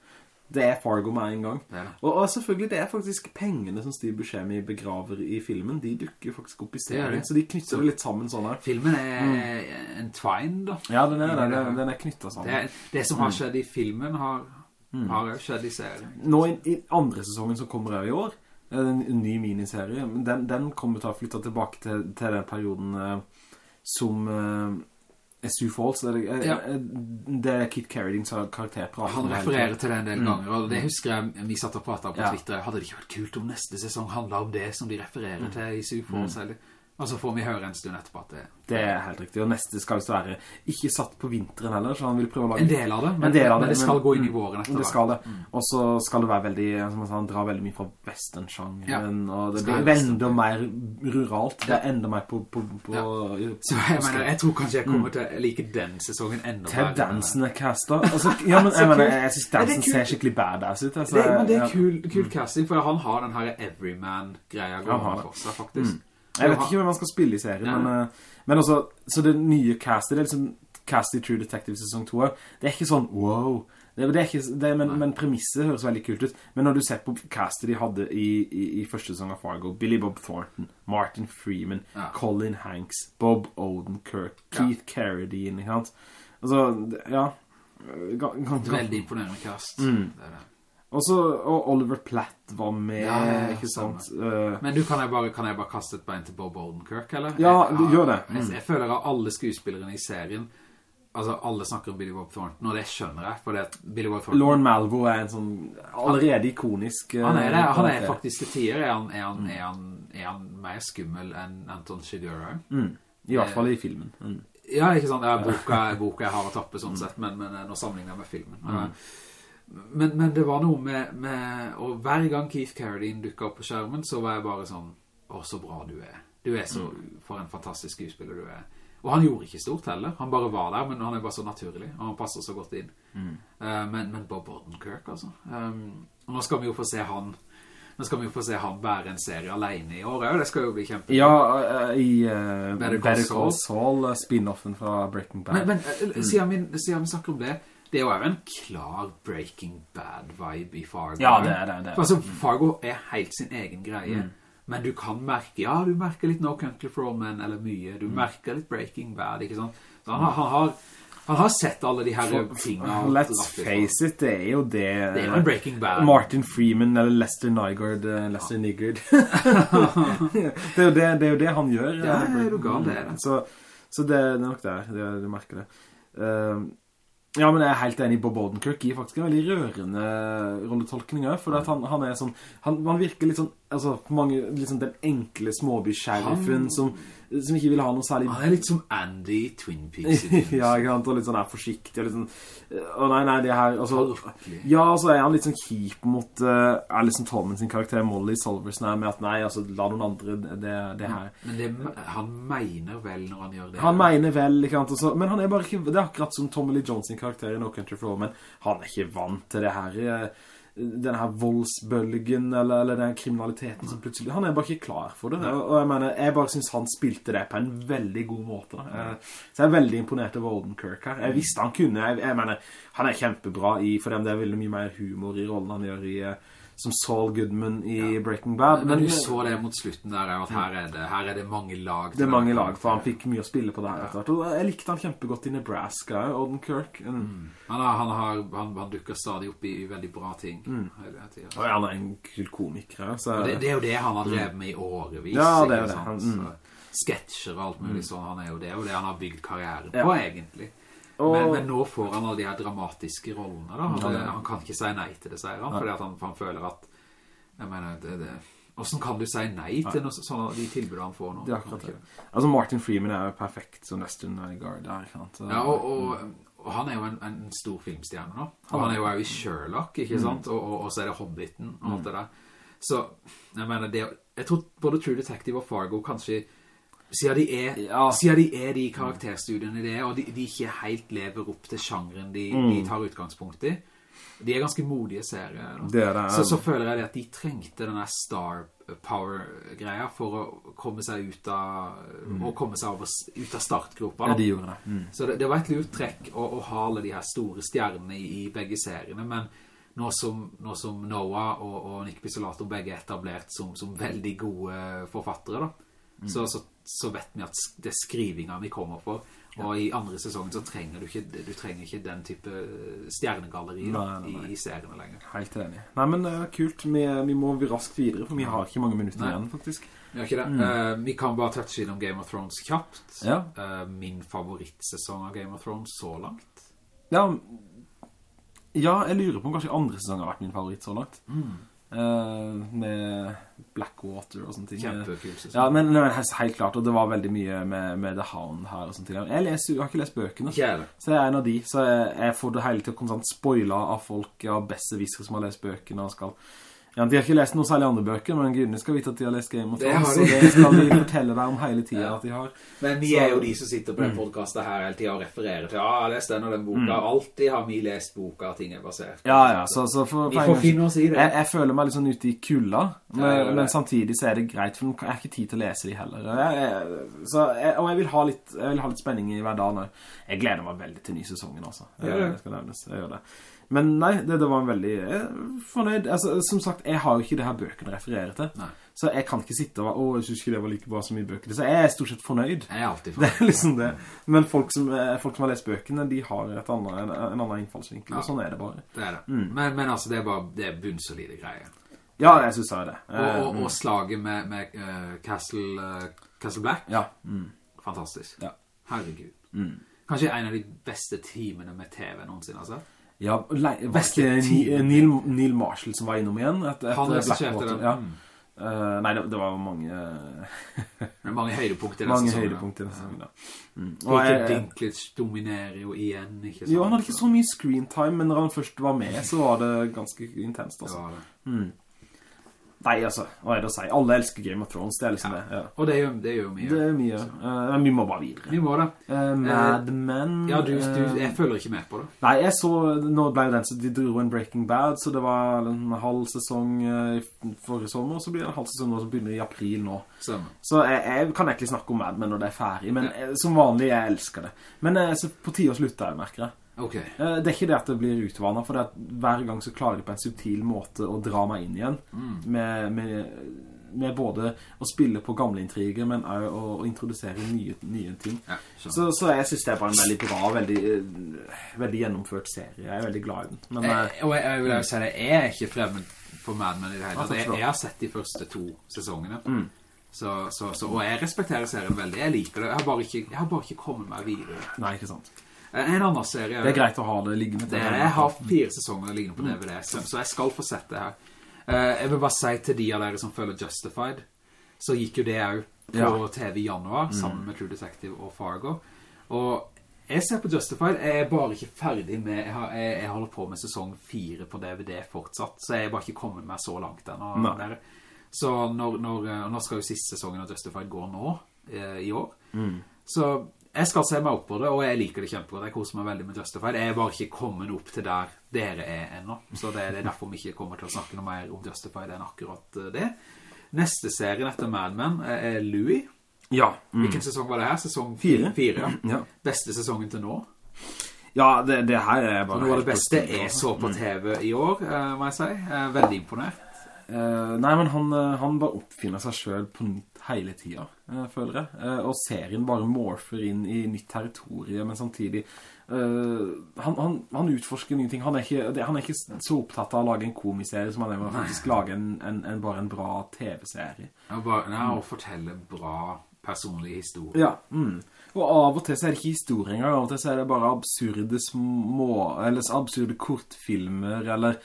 Det er Fargo med en gang. Ja. Og, og, selvfølgelig, det er faktisk pengene som Steve Buscemi begraver i filmen. De dukker faktisk opp i serien, så de knytter det litt sammen sånn her. Filmen er mm. en twine, da. Ja, den er, den, er, den er knyttet sammen. Det, det som har mm. skjedd i filmen har, mm. har skjedd i serien. Nå i, i, andre sesongen som kommer her i år, en, en ny miniserie, den, den kommer til å flytte tilbake til, til den perioden uh, som... Sioux Falls, det er, ja. det er Kit Carradine som har karakterprat. Han refererer til det en del mm. ganger, og det husker jeg vi satt og pratet på ja. Twitter. Hadde det ikke vært kult om neste sesong handlet om det som de refererer mm. til i Sioux Falls, mm. eller og så får vi høre en stund etterpå at det... Det er helt riktig, og neste skal jo være ikke satt på vinteren heller, så han vil prøve å lage... En del av det, men, del av det, men det skal men, gå inn i våren etter Det skal det, mm. og så skal det være veldig, som han sa, han drar veldig mye fra western-sjangeren, ja. og det blir enda mer ruralt, det er enda mer på... på, på ja. Så jeg mener, jeg tror kanskje jeg kommer mm. til å like den sesongen enda mer. Til dansen er castet, altså, ja, men jeg mener, jeg synes dansen ser skikkelig badass ut, altså. Det, men det er kul, kul casting, for han har den her everyman-greia gående for seg, faktisk. Mm. Jeg vet ikke hvem han skal spille i serien, ja. men, uh, men også, så det nye castet, det er liksom cast i True Detective sesong 2, det er ikke sånn, wow, det, det er ikke, det, men, men premisset høres veldig kult ut. Men når du ser på castet de hadde i, i, i første sesong av Fargo, Billy Bob Thornton, Martin Freeman, ja. Colin Hanks, Bob Odenkirk, Keith ja. Carradine, ikke sant? Altså, ja. Veldig imponerende cast. Mm. Det er det. Og så, og Oliver Platt var med, ja, ikke sant? Uh, Men du, kan jeg, bare, kan jeg bare kaste et bein til Bob Odenkirk, eller? Ja, du gjør det. Mm. Jeg, jeg, føler at alle skuespillerne i serien, altså alle snakker om Billy Bob Thornton, og det skjønner jeg, for det Billy Bob Thornton... Lorne Malvo er en sånn allerede ikonisk... Uh, han er det, han er faktisk til tider, er han, er han, er han, er han mer skummel enn Anton Chigurro Mm. I hvert fall i filmen. Mm. Ja, ikke sant? Ja, boka, boka jeg har å tappe sånn sett, men, men nå sammenligner jeg med filmen. Mm. Men, men, det var noe med, med, Og hver gang Keith Carradine dukket opp på skjermen Så var jeg bare sånn Å, så bra du er. Du er så, mm. for en fantastisk skuespiller du er. Og han gjorde ikke stort heller. Han bare var der, men han er bare så naturlig Og han passer så godt inn. Mm. uh, men, men, Bob Odenkirk altså. Um, Og nå skal vi jo få se han. Nå skal vi jo få se han bære en serie alene i år Det skal jo bli kjempe Ja, uh, i uh, Better Call Saul, Saul Spin-offen fra Breaking Bad. Men, men mm. siden, vi, siden vi snakker om det det er jo en klar Breaking Bad-vibe i Fargo. Ja, det er det. det. Altså, Fargo er helt sin egen greie. Mm. Men du kan merke, ja, du merker litt No Country for All Men, eller mye. Du mm. merker litt Breaking Bad, ikke sant? Så han, han, har, han har sett alle de her tingene. Let's face it, det er jo det... Det er Breaking Bad. Martin Freeman, eller Lester Nygaard, uh, Lester ja. Niggard. det, er det, det, er jo det han gjør. Ja, er jo galt det er det. Så, så det, er nok der, du merker det. Uh, ja, men jeg er helt enig. Bob Odenkirk gir faktisk en veldig rørende rolletolkning for han, han, er sånn, han, han, virker litt sånn altså, mange, liksom den enkle småby-sheriffen som, som ikke vil ha noe særlig... Han er litt som Andy i Twin Peaks. ja, ikke sant, og litt sånn er forsiktig, og litt sånn, å nei, nei, det her, altså, ja, så er han litt sånn kjip mot uh, liksom Tolman sin karakter, Molly Solversen, her med at nei, altså, la noen andre det, det her. Men det, han mener vel når han gjør det? Han mener vel, ikke sant, også, men han er bare ikke, det er akkurat som Tommy Lee Jones sin karakter i No Country for All, men han er ikke vant til det her, uh, den her voldsbølgen eller, eller, den kriminaliteten som plutselig han er bare ikke klar for det. Og, og jeg mener, jeg bare synes han spilte det på en veldig god måte jeg, så jeg er veldig imponert over Olden Kirk her. Jeg visste han kunne, jeg, jeg mener han er kjempebra i, for dem. Det er veldig mye mer humor i rollen han gjør i som Saul Goodman i ja. Breaking Bad. Men, men du så det mot slutten der, at her er det, her er det mange lag. Det er mange lag, for han fikk mye å spille på det her. Ja. Og jeg likte han kjempegodt i Nebraska, Odin Kirk. Mm. Mm. Han, har, han, har, han, han, dukker stadig opp i, i veldig bra ting. Mm. Og han er en kul komiker. Så... Det, det, er jo det han har drevet med i årevis. Ja, det er jo det. Han, sketsjer og alt mulig mm. sånn. Han er jo det, og det han har bygd karrieren på, egentlig. Og... Men, men, nå får han alle de her dramatiske rollene da. Han, ja, han kan ikke si nei til det, sier han, fordi han, han, føler at jeg mener, det, det, hvordan kan du si nei til noe, sånne, de tilbudene han får nå? Det er akkurat det. Altså Martin Freeman er jo perfekt som Western Guard der, så, Ja, og, og, og, han er jo en, en stor filmstjerne nå. Han er jo jo i Sherlock, ikke mm. sant? Mm. Og, og, så er det Hobbiten og alt mm. det der. Så, jeg mener, det, jeg tror både True Detective og Fargo kanskje siden de er, ja. siden de, er de karakterstudiene det er, og de, de, ikke helt lever opp til sjangeren de, mm. de, tar utgangspunkt i. De er ganske modige serier. Det det, så, så føler jeg at de trengte denne star power-greia for å komme seg ut av, mm. og komme seg over, ut av startgropa. Ja, de gjorde det. Mm. Så det, det, var et lurt trekk å, å, ha alle de her store stjernene i, i begge seriene, men nå som, nå som Noah og, og Nick Pizzolato begge er etablert som, som veldig gode forfattere da, mm. så, så så vet vi at det er skrivinga vi kommer på. Og i andre sesongen så trenger du ikke, du trenger ikke den type stjernegalleri nei, nei, nei. I, I, seriene lenger. Helt enig. Nei, men uh, kult. Vi, vi, må vi raskt videre, for vi har ikke mange minutter igjen, faktisk. Vi har ikke det. Mm. Uh, vi kan bare touche innom Game of Thrones kjapt. Ja. Uh, min favorittsesong av Game of Thrones så langt. Ja, ja jeg lurer på om kanskje andre sesong har vært min favoritt så langt. Mm. Uh, med Blackwater og sånne ting. Kjempekult. Ja, men, men helt klart, og det var veldig mye med, med The Hound her og sånne ting. Jeg, leser, jeg har ikke lest bøkene, Kjære. så jeg er en av de. Så jeg, jeg får det hele til å sånn spoiler av folk av visker som har lest bøkene og skal ja, de har ikke lest noen særlig andre bøker, men gudene skal vite at de har lest Game of Thrones, det de. så det skal de fortelle deg om hele tiden ja. at de har. Men vi er jo de som sitter på den mm. podcastet her hele tiden og refererer til, ja, les den og den boka, mm. alltid har vi lest boka, ting er basert. Ja, ja, så, så for, vi får finne oss i det. Jeg, jeg, føler meg litt sånn ute i kulla, men, ja, men, samtidig så er det greit, for jeg har ikke tid til å lese de heller. Jeg, så, og jeg vil, ha litt, jeg vil ha litt spenning i hver dag nå. Jeg gleder meg veldig til ny sesongen, altså. Jeg, jeg skal nevnes, jeg gjør det. Men nei, det, det var en veldig fornøyd. Altså, som sagt, jeg har jo ikke det her bøkene refererer til. Nei. Så jeg kan ikke sitte og være, åh, jeg synes ikke det var like bra som i bøkene. Så jeg er stort sett fornøyd. Jeg er alltid fornøyd. Det er liksom det. Men folk som, eh, folk som har lest bøkene, de har andre, en, en, annen innfallsvinkel, ja. og sånn er det bare. Det er det. Mm. Men, men, altså, det er bare, det er bunnsolide greier. Ja, jeg synes det. Og, og, og, mm. slaget med, med uh, Castle, uh, Castle Black. Ja. Mm. Fantastisk. Ja. Herregud. Mm. Kanskje en av de beste timene med TV noensinne, altså. Ja, beste Neil, Neil, Marshall som var innom igjen. Et, et Han regisserte den. Ja. Uh, nei, det, det, var mange Mange høydepunkter Mange høydepunkter ja. mm. Peter Dinklage dominerer jo igjen ikke Jo, han hadde ikke så mye screentime Men når han først var med Så var det ganske intenst altså. det. Mm. Nei, altså, hva er det å si? Alle elsker Game of Thrones, det er liksom ja. det. Ja. Og det er, jo, det er jo mye. Det er mye. Uh, vi må bare videre. Vi må det. Uh, Mad Men. Ja, du, du, jeg føler ikke med på det. Nei, jeg så, nå ble det den, så de dro en Breaking Bad, så det var en halv sesong i forrige sommer, og så blir det en halv sesong nå som begynner i april nå. Samme. Så jeg, jeg, kan egentlig snakke om Mad Men når det er ferdig, men ja. som vanlig, jeg elsker det. Men så på tide å slutte, jeg merker det. Okay. Eh, det er ikke det at det blir utvannet, for hver gang så klarer de på en subtil måte å dra meg inn igjen. Mm. Med, med, med, både å spille på gamle intriger, men også å, å introdusere nye, nye ting. Ja, så, så, jeg synes det er bare en veldig bra, veldig, eh, veldig gjennomført serie. Jeg er veldig glad i den. Men, jeg, eh, og jeg, jeg vil si det, jeg er ikke fremmed for Mad Men i det hele. Jeg, jeg, har sett de første to sesongene. Mm. Så, så, så, og jeg respekterer serien veldig. Jeg liker det. Jeg har bare ikke, har bare ikke kommet meg videre. Nei, ikke sant. En annen serie Det er greit å ha det liggende det, Jeg har fire sesonger liggende på DVD Så, så jeg skal få sett det her Uh, jeg vil bare si til de av dere som føler Justified, så gikk jo det jo på. TV i januar, mm. sammen med True Detective og Fargo. Og jeg ser på Justified, jeg er bare ikke ferdig med, jeg, har, jeg, jeg holder på med sesong 4 på DVD fortsatt, så jeg er bare ikke kommet meg så langt ennå. Så når, når, eh, nå skal jo siste sesongen av Justified gå nå, eh, i år. Mm. Så jeg skal se meg opp på det, og jeg liker det kjempegodt. Jeg koser meg veldig med Justified. Jeg er bare ikke kommet opp til der dere er ennå. Så det, er derfor vi ikke kommer til å snakke noe mer om Justified enn akkurat eh, det. Neste serien etter Mad Men er Louis. Ja. Mm. Hvilken sesong var det her? Sesong 4? 4 ja. Beste sesongen til nå? Ja, det, det her er bare... Noe av det beste jeg så på mm. TV i år, uh, må jeg si. Veldig imponert. Uh, nei, men han, han bare oppfinner seg selv på nytt hele tiden, føler jeg. og serien bare morfer inn i nytt territorium, men samtidig Uh, han, han, han, utforsker nye ting. Han er, ikke, han er, ikke, så opptatt av å lage en komiserie som han er med å faktisk lage en, en, en, bare en bra TV-serie. Ja, bare, nei, og fortelle bra personlige historier. Ja, mm. Og av og til så er det ikke historien engang, av og til så er det bare absurde små, eller absurde kortfilmer, eller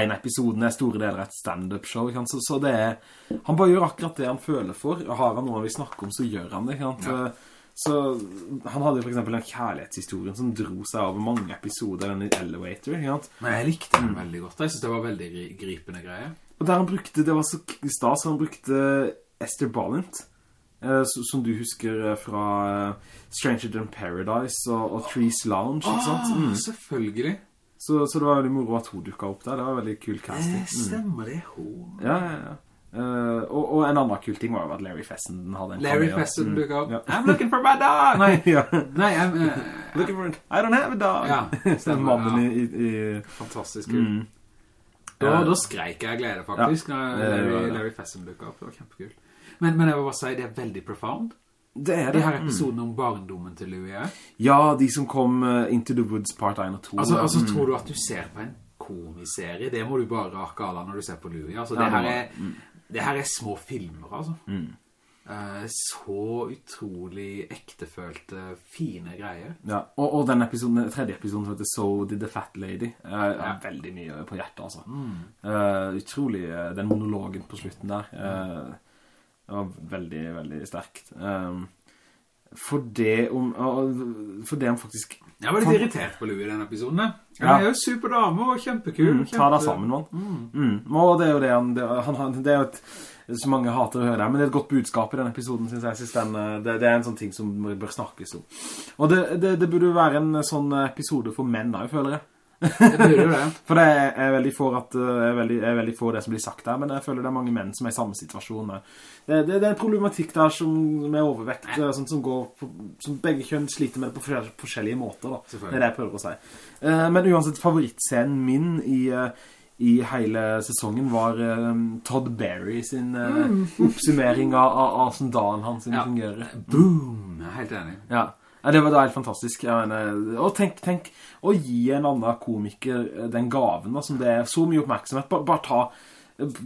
en episode er store deler et stand-up-show, så, så, det er, han bare gjør akkurat det han føler for, og har han noe vi snakker om, så gjør han det, ikke? Ja. Så han hadde jo for eksempel en kjærlighetshistorien som dro seg over mange episoder, den i Elevator, ikke sant? Men jeg likte den veldig godt, jeg synes det var veldig gripende greie. Og der han brukte, det var så stas, han brukte Esther Ballant, som du husker eh, fra eh, Stranger Than Paradise og, og Trees Lounge, ikke sant? Ah, mm. selvfølgelig. Så, så, det var veldig moro at hun dukket opp der, det var veldig kul casting. Det stemmer det, hun. Ja, ja, ja. Uh, og, og, en annen kul ting var jo at Larry Fessenden hadde en Larry Fessenden mm. dukket opp. Ja. I'm looking for my dog! Nei, ja. Nei I'm uh, looking for I don't have a dog! Ja, stemmer. mannen i, i, Fantastisk kul. Mm. Da, da skreik jeg glede faktisk når Larry, Larry Fessenden dukket opp. Det var kjempekul. Men, men jeg vil bare si, det er veldig profound. Det er det. De her episoden mm. om barndommen til Louis, ja? Ja, de som kom uh, Into the Woods part 1 og 2. Altså, altså mm. tror du at du ser på en komiserie? Det må du bare rake av når du ser på Louis. Altså, det her er... Mm det her er små filmer, altså. Mm. Uh, så utrolig ektefølte, fine greier. Ja, og, og den episoden, tredje episoden som heter So Did the Fat Lady, uh, ja. er veldig mye på hjertet, altså. Mm. Utrolig, den monologen på slutten der, var veldig, veldig sterkt. Um, for det om, for det om faktisk... Jeg var litt irritert på Louis i denne episoden, ja. Han er jo superdame og kjempekul. Mm, kjempe... Ta deg sammen, mann. Mm. Mm. Og det er jo det han, det, han, det er jo et, så mange hater å høre det, men det er et godt budskap i denne episoden, synes jeg. Synes den, eh, det, det, er en sånn ting som bør snakkes om. Og det, det, burde være en sånn episode for menn, jeg føler jeg. Det burde jo det. For det er veldig for at eh, er veldig, er veldig for det som blir sagt der, men jeg føler det er mange menn som er i samme situasjon. Det, det, det er en problematikk der som er overvekt, sånn, som, på, som, begge kjønn sliter med det på forskjellige måter. Da. Det er det jeg prøver å si. Eh, men uansett, favorittscenen min i, eh, i hele sesongen var Todd Berry sin mm. oppsummering av, av, av dagen hans ja. fungerer. Boom! Jeg er helt enig. Ja. Ja, det var da helt fantastisk. Mener, og tenk, tenk å gi en annen komiker eh, den gaven da, som det er så mye oppmerksomhet. Bare, bare ta,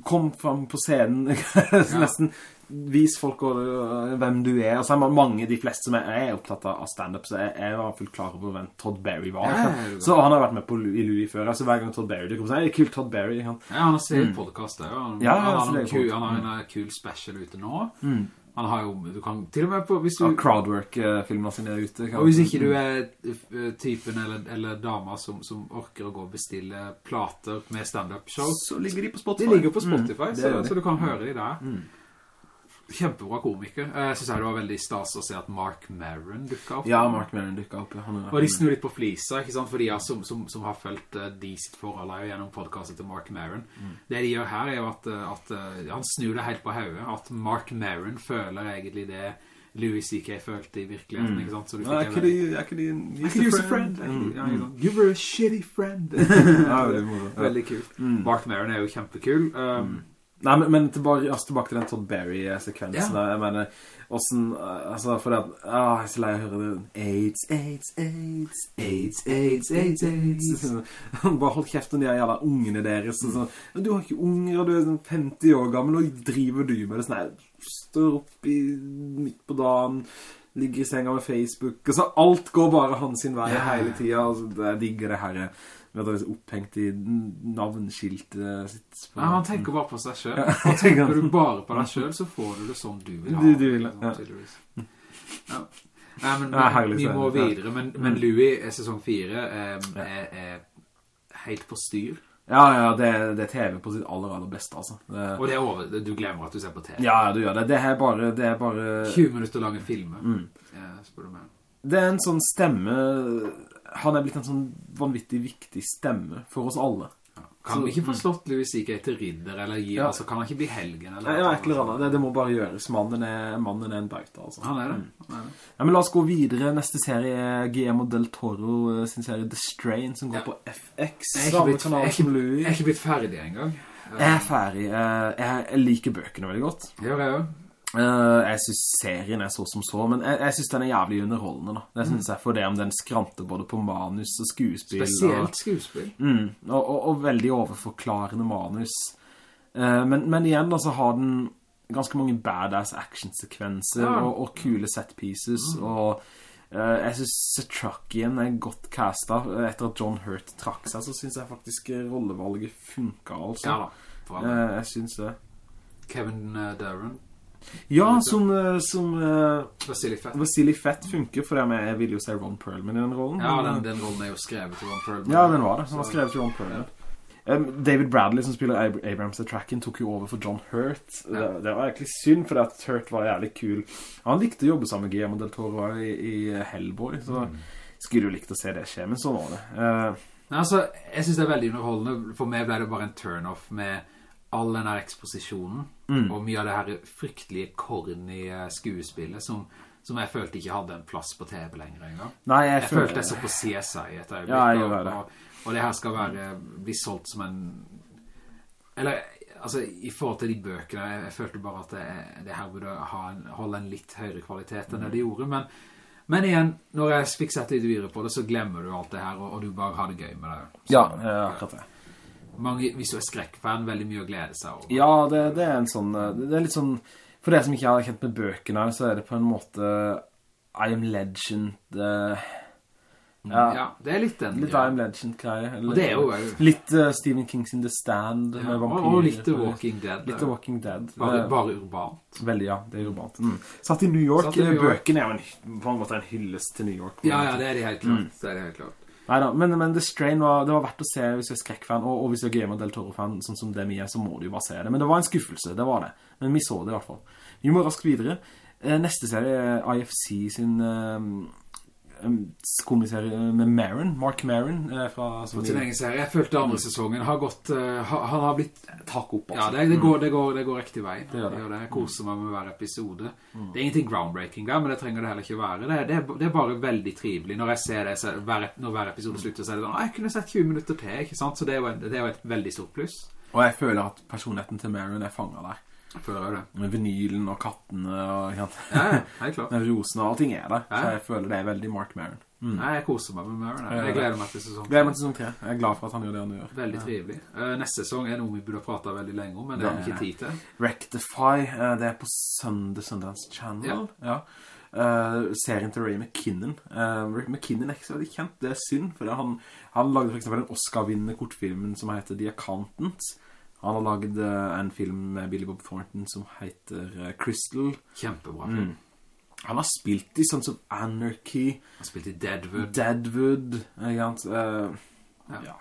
kom frem på scenen, nesten vis folk og, uh, hvem du er. Og så er mange, de fleste som er, er opptatt av stand-up, så jeg, jeg var fullt klar over hvem Todd Berry var. Ja, så han har vært med på i Louis før, altså hver gang Todd Berry dukker opp, så er det kult Todd Berry. Han. Ja, han har sett mm. podcast han, ja, han, han, har kul, han, har en kul special ute nå. Mm. Han har jo, du kan til og med på, hvis du... Ja, crowdwork-filmer sine er ute. Og hvis ikke du er eh, typen eller, eller dama som, som, orker å gå og bestille plater med stand-up-show, så ligger de på Spotify. De ligger på Spotify, mm, så, så, du kan høre de der. Mm kjempebra komiker. Eh, jeg synes det var veldig stas å se at Mark Maron dukket opp. Ja, Mark Maron dukket opp. Ja. Og de snur litt på flisa, ikke sant? For de som, som, som, har følt uh, de sitt forhold er gjennom podcastet til Mark Maron. Mm. Det de gjør her er jo at, eh, at han snur det helt på hodet. At Mark Maron føler egentlig det Louis C.K. følte i virkeligheten, mm. ikke sant? Så du fikk... Er ikke. I could use a friend. Mm. Ja, mm. You were a shitty friend. ja, Veldig kult. Mm. Mark Maron er jo kjempekul. Um, mm. Nei, men, men tilbake, altså, tilbake, til den Todd Berry-sekvensen ja. Jeg mener, hvordan, altså, for det at ah, Jeg er så lei å høre det AIDS, AIDS, AIDS AIDS, AIDS, AIDS, AIDS. Bare hold kjeft om de jævla ungene deres så, Du har ikke unger, du er sånn 50 år gammel Og driver du med det? Sånn her Står opp i, midt på dagen Ligger i senga med Facebook. Altså, alt går bare hans sin vei ja. hele tiden altså, Jeg digger det her det er opphengt i navnskiltet sitt. På, ja, han tenker bare på seg selv. Og tenker du bare på deg selv, så får du det som du vil ha. Du, du vil, ja. ja. Nei, men, men vi må videre. Men, men mm. Louis, sesong 4, er, er, er helt på styr. Ja, ja, det, det, er TV på sitt aller, aller beste, altså. Det, og det er over, du glemmer at du ser på TV. Ja, du gjør det. Det er bare... Det er bare 20 minutter lange filmer, mm. spør du meg. Det er en sånn stemme han er blitt en sånn vanvittig viktig stemme for oss alle. Kan vi ikke få slått Louis C.K. til ridder, eller gi, ja. altså, kan han ikke bli helgen? Eller, ja, et eller annet. Det, det, må bare gjøres. Mannen er, mannen er en bauta, altså. Han er det. Mm. Han er det. Ja, men la oss gå videre. Neste serie er Guillermo del Toro eh, sin serie The Strain, som går ja. på FX. Er ikke blitt, jeg er ikke, blitt ferdig en gang. Jeg er ferdig. jeg, jeg liker bøkene veldig godt. Det gjør jeg jo. Uh, jeg synes serien er så som så, men jeg, jeg synes den er jævlig underholdende da. Det synes mm. jeg for det om den skranter både på manus og skuespill. Spesielt og, skuespill. Mm, og, og, og, veldig overforklarende manus. Uh, men, men, igjen da så har den ganske mange badass actionsekvenser ja. og, og, kule set pieces, mm. og uh, jeg synes igjen er godt castet. Etter at John Hurt trakk seg, så synes jeg faktisk rollevalget funket altså. Ja da, jeg synes det. Kevin Durant ja, som, eh, som uh, Vasily Fett. Vasily Fett funker, for jeg vil jo se Ron Perlman i den rollen. Ja, den, den rollen er jo skrevet til Ron Perlman. Ja, den var det. Den var skrevet til Ron Perlman. Ja. Um, David Bradley, som spiller Ab Abrams Tracking, tok jo over for John Hurt. Ja. Det, det, var egentlig synd, for at Hurt var jævlig kul. Han likte å jobbe sammen med Guillermo del Toro i, i Hellboy, så mm. skulle jo likt å se det skje, men sånn var det. Uh, Nei, altså, jeg synes det er veldig underholdende. For meg ble det bare en turn-off med all denne eksposisjonen, mm. og mye av det her fryktelige korn i skuespillet, som, som, jeg følte ikke hadde en plass på TV lenger en gang. Nei, jeg, jeg følte jeg så på CSI et øyeblikk, ja, jeg gjør det. Og, og, det her skal være, bli solgt som en... Eller, altså, i forhold til de bøkene, jeg, jeg følte bare at det, det her burde en, holde en litt høyere kvalitet enn det de gjorde, men... Men igjen, når jeg fikk sett litt videre på det, så glemmer du alt det her, og, og du bare har det gøy med det. Så, ja, akkurat det mange, hvis du er skrekkfan, veldig mye å glede seg over. Ja, det, det, er en sånn, det er litt sånn, for det som ikke har kjent med bøkene, så er det på en måte I Am Legend, uh, ja. ja. det er litt den. Litt ja. I Am Legend-greie. Litt uh, Stephen King's In The Stand ja, med vampyrer. Og litt The Walking Dead. Litt The Walking Dead. Bare, bare urbant. Veldig, ja, det er urbant. Mm. Satt i New York, Satt i New York. bøkene er jo en, på en måte en hyllest til New York. Ja, ja, det er det helt klart. Mm. Det er det helt klart. Neida, men, men The Strain var, det var verdt å se hvis du er skrekkfan, og, og hvis du er Guillermo del Toro-fan, sånn som det vi er, så må du jo bare se det. Men det var en skuffelse, det var det. Men vi så det i hvert fall. Vi må raskt videre. Eh, neste serie er IFC sin... Um, komiserie med Maron, Mark Maron eh, fra sin egen serie. Jeg følte andre sesongen har gått, uh, han har blitt takk opp. Altså. Ja, det, det, går, det, går, det, går, riktig vei. Det gjør det. det. Jeg koser meg med hver episode. Mm. Det er ingenting groundbreaking der, men det trenger det heller ikke være. Det, det, er bare veldig trivelig. Når jeg ser det, så, hver, når hver episode slutter, så er det sånn, jeg kunne sett 20 minutter til, ikke sant? Så det er jo, det er jo et veldig stort pluss. Og jeg føler at personligheten til Maron er fanget der. Føler det. Med vinylen og kattene og... Ja, helt klart. Med rosen og allting er der. Ja. Så jeg føler det er veldig Mark Maron. Mm. Nei, jeg koser meg med Maron. Jeg gleder meg til sesong 3. Gleder meg til sesong 3. Jeg er glad for at han gjør det han gjør. Veldig trivelig. Uh, neste sesong er noe vi burde prate veldig lenge om, men det, har vi ikke tid til. Rectify, uh, det er på Sunday Sundance Channel. Ja. Uh, serien til Ray McKinnon. Ray McKinnon er ikke så veldig kjent, det er synd, for han, han lagde for eksempel en Oscar-vinnende kortfilmen som heter The Accountant. Han har laget en film med Billy Bob Thornton som heter Crystal. Kjempebra film. Mm. Han har spilt i sånn som Anarchy. Han har spilt i Deadwood. Deadwood, ikke uh, ja. ja.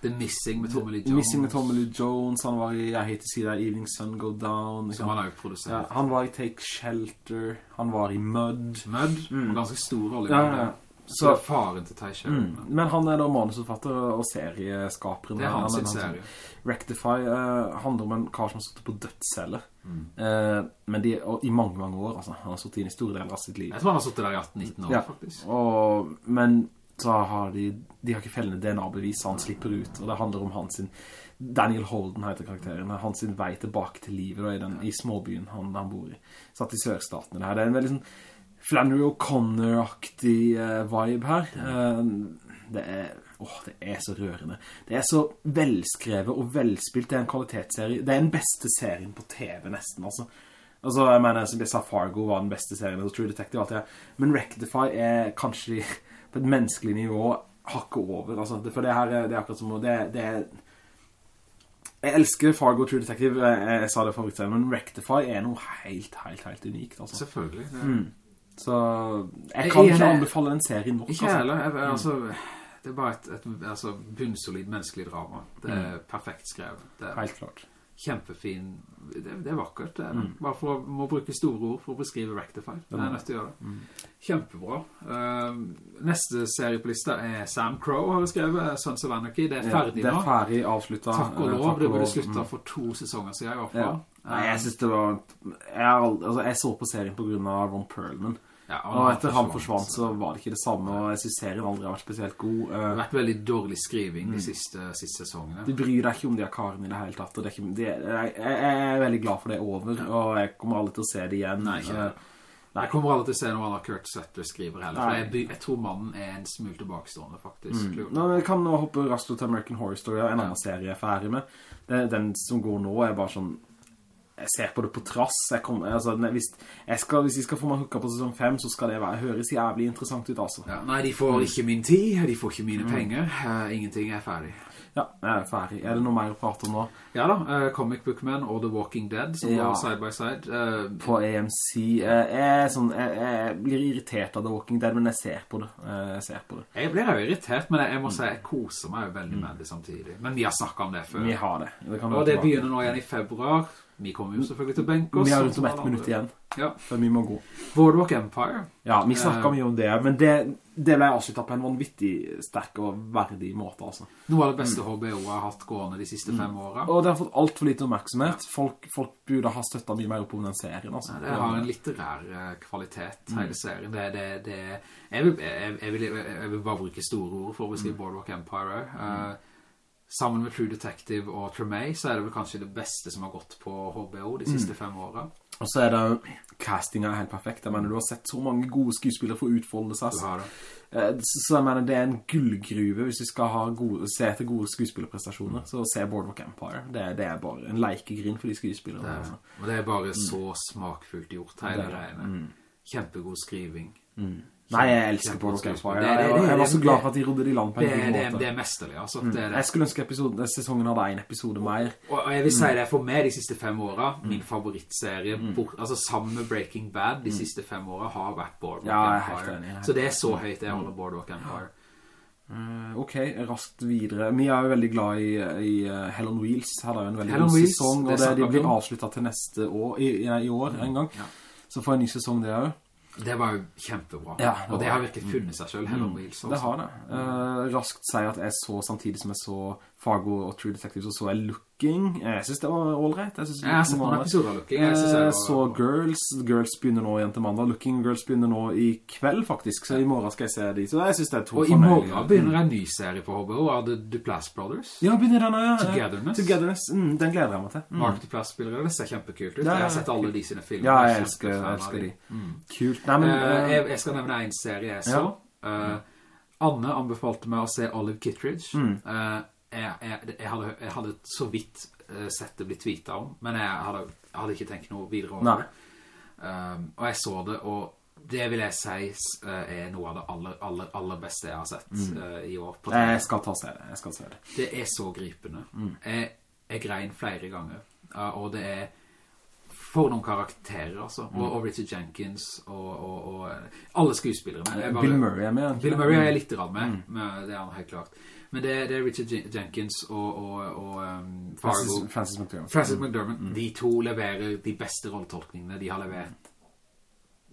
The Missing med Tommy Lee Jones. Missing med Tommy Lee Jones. Han var i, jeg heter Sida Evening Sun Go Down. Som han har jo produsert. Ja, han var i Take Shelter. Han var i Mud. Mud? Mm. Ganske stor rolle. Ja, ja. Så, er faren til Ty Mm. Men han er da manusforfatter og serieskaperen. Det er hans han, serie. Rectify uh, handler om en kar som har stått på dødsceller. Mm. Uh, men de, og, i mange, mange år, altså. Han har stått inn i store deler av sitt liv. Jeg tror han har stått der i 18-19 år, ja. faktisk. Og, men så har de, de har ikke fellende DNA-bevis, så han slipper ut. Og det handler om hans sin, Daniel Holden heter karakteren, hans sin vei tilbake til livet da, i, den, i småbyen han, han, bor i. Satt i sørstatene. Det, det er en veldig sånn Flannery O'Connor-aktig uh, vibe her. Uh, det er... Åh, det er så rørende. Det er så velskrevet og velspilt. Det er en kvalitetsserie. Det er den beste serien på TV nesten, altså. Altså, jeg mener, som jeg sa, Fargo var den beste serien, og True Detective, alt det her. Men Rectify er kanskje på et menneskelig nivå hakket over, altså. For det her er, det er akkurat som, det, det er... Jeg elsker Fargo True Detective, jeg, jeg sa det favorittserien, men Rectify er noe helt, helt, helt unikt, altså. Selvfølgelig. Det... Mm. Så jeg kan jeg, ikke anbefale den serien nok. Ikke altså. heller, jeg, altså, det er bare et, et altså, bunnsolid menneskelig drama. Det er mm. perfekt skrevet. Helt klart. Kjempefin, det, det er vakkert. Det er mm. Bare for å må bruke store ord for å beskrive Rectify. Det er nødt til å gjøre det. Mm. Kjempebra. Uh, neste serie på lista er Sam Crow har skrevet, Sons of Anarchy. Det er ferdig nå. Ja, det er ferdig avsluttet. Takk og lov. Takk det burde sluttet for to sesonger siden i hvert fall. Ja. Nei, jeg synes det var... Jeg, altså, jeg så på serien på grunn av Ron Perlman. Ja, og, og etter han forsvant så var det ikke det samme, og jeg synes serien aldri har vært spesielt god. Det har vært veldig dårlig skriving de mm. siste, siste sesongene. De bryr deg ikke om de har karen i det hele tatt, og det er ikke, det, jeg, jeg, er veldig glad for det over, og jeg kommer aldri til å se det igjen. Nei, ikke Nei. Jeg kommer aldri til å se noe annet Kurt Sutter skriver heller, for jeg, jeg, tror mannen er en smule tilbakestående, faktisk. Mm. Nå, jeg kan nå hoppe raskt til American Horror Story, en annen serie jeg er ferdig med. Det, den som går nå er bare sånn jeg ser på det på trass. Jeg kom, altså, hvis, jeg skal, hvis jeg skal få meg hooka på sesong 5, så skal det være, høres jævlig interessant ut, altså. Ja, nei, de får ikke min tid, de får ikke mine mm. penger. Uh, ingenting er ferdig. Ja, jeg er ferdig. Er det noe mer å prate om nå? Ja da, uh, Comic Book Man og The Walking Dead, som ja. var side by side. Uh, på AMC. Jeg, sånn, jeg, blir irritert av The Walking Dead, men jeg ser på det. Jeg ser på det. Jeg blir jo irritert, men jeg, må si, jeg koser meg veldig med det samtidig. Men vi har snakket om det før. Vi har det. det og det begynner nå igjen i februar. Vi kommer jo selvfølgelig til å benke oss. Vi har rundt om ett minutt igjen. Ja. Før vi må gå. Boardwalk Empire. Ja, vi snakket uh, mye om det, men det, det ble avsluttet på en vanvittig sterk og verdig måte, altså. Noe av det beste mm. HBO har hatt gående de siste fem mm. årene. Og det har fått alt for lite oppmerksomhet. Folk, folk burde ha støttet mye mer opp om den serien, altså. Ja, det har en litterær uh, kvalitet, mm. hele serien. Det, det, det, jeg, vil, jeg, jeg, vil, jeg, vil, bare bruke store ord for å beskrive mm. Boardwalk Empire. Uh, sammen med True Detective og Tremay, så er det vel kanskje det beste som har gått på HBO de siste mm. fem årene. Og så er det, castinga helt perfekt. Jeg mener, du har sett så mange gode skuespillere få utfolde seg. Eh, så jeg mener, det er en gullgruve hvis du skal ha gode, se etter gode skuespillerprestasjoner. Så se Boardwalk Empire. Det, det er bare en leikegrin for de skuespillere. Det altså. Og det er bare mm. så smakfullt gjort, hele greiene. Mm. Kjempegod skriving. Mm. Nei, jeg elsker Boardwalk Empire. Jeg, jeg var så glad for at de rodde de land på en god måte. Det er mesterlig, altså. Mm. Jeg skulle ønske episode, sesongen hadde en episode mer. Og, og jeg vil si mm. det, for meg de siste fem årene, mm. min favorittserie, mm. altså sammen med Breaking Bad de mm. siste fem årene, har vært Boardwalk ja, Empire. Enig, så det er så høyt jeg holder Boardwalk Empire. Uh, ok, raskt videre. Vi er jo veldig glad i, i Helen Hell on Wheels. Jo en veldig god sesong, og det, de blir avsluttet til neste år, i, i år en gang. Ja. Så får jeg en ny sesong det også. Det var jo kjempebra. Ja, det og det har virkelig funnet seg selv, Hell on Wheels. Det har det. Uh, raskt sier at jeg så, samtidig som jeg så Fargo og True Detective, så så jeg Looking. Jeg synes det var allreit. Jeg, jeg har sett noen episoder Looking. Jeg, jeg var... så Girls. Girls begynner nå igjen til mandag. Looking Girls begynner nå i kveld, faktisk. Så i morgen skal jeg se de. Så jeg synes det er to Og i morgen begynner en ny serie på HBO av The Duplass Brothers. Ja, begynner den, ja. Togetherness. Togetherness. Mm, den gleder jeg meg til. Mm. Mark Duplass spiller det. ser kjempekult ut. Jeg har sett alle de sine filmer. Ja, jeg elsker, jeg elsker de. Mm. Kult. Nei, men, uh, jeg, skal nevne en serie jeg så. Ja. Uh, Anne anbefalte meg å se Olive Kittredge. Mm. Uh, jeg, jeg, jeg, hadde, jeg, hadde, så vidt uh, sett det bli tweetet om, men jeg hadde, hadde, ikke tenkt noe videre over det. Um, og jeg så det, og det vil jeg si uh, er noe av det aller, aller, aller beste jeg har sett mm. uh, i år. jeg skal ta se det, jeg skal se det. Det er så gripende. Mm. Jeg, grein flere ganger, og det er for noen karakterer, altså. Mm. Og, og, Richard Jenkins, og, og, og alle skuespillere. Bill Murray er med. Bill Murray er litt med, mm. med, det er han helt klart. Men det, det er Richard Jenkins og, og, og um, Fargo. Francis, McDermott. Francis mm. McDermott. Mm. De to leverer de beste rolletolkningene de har levert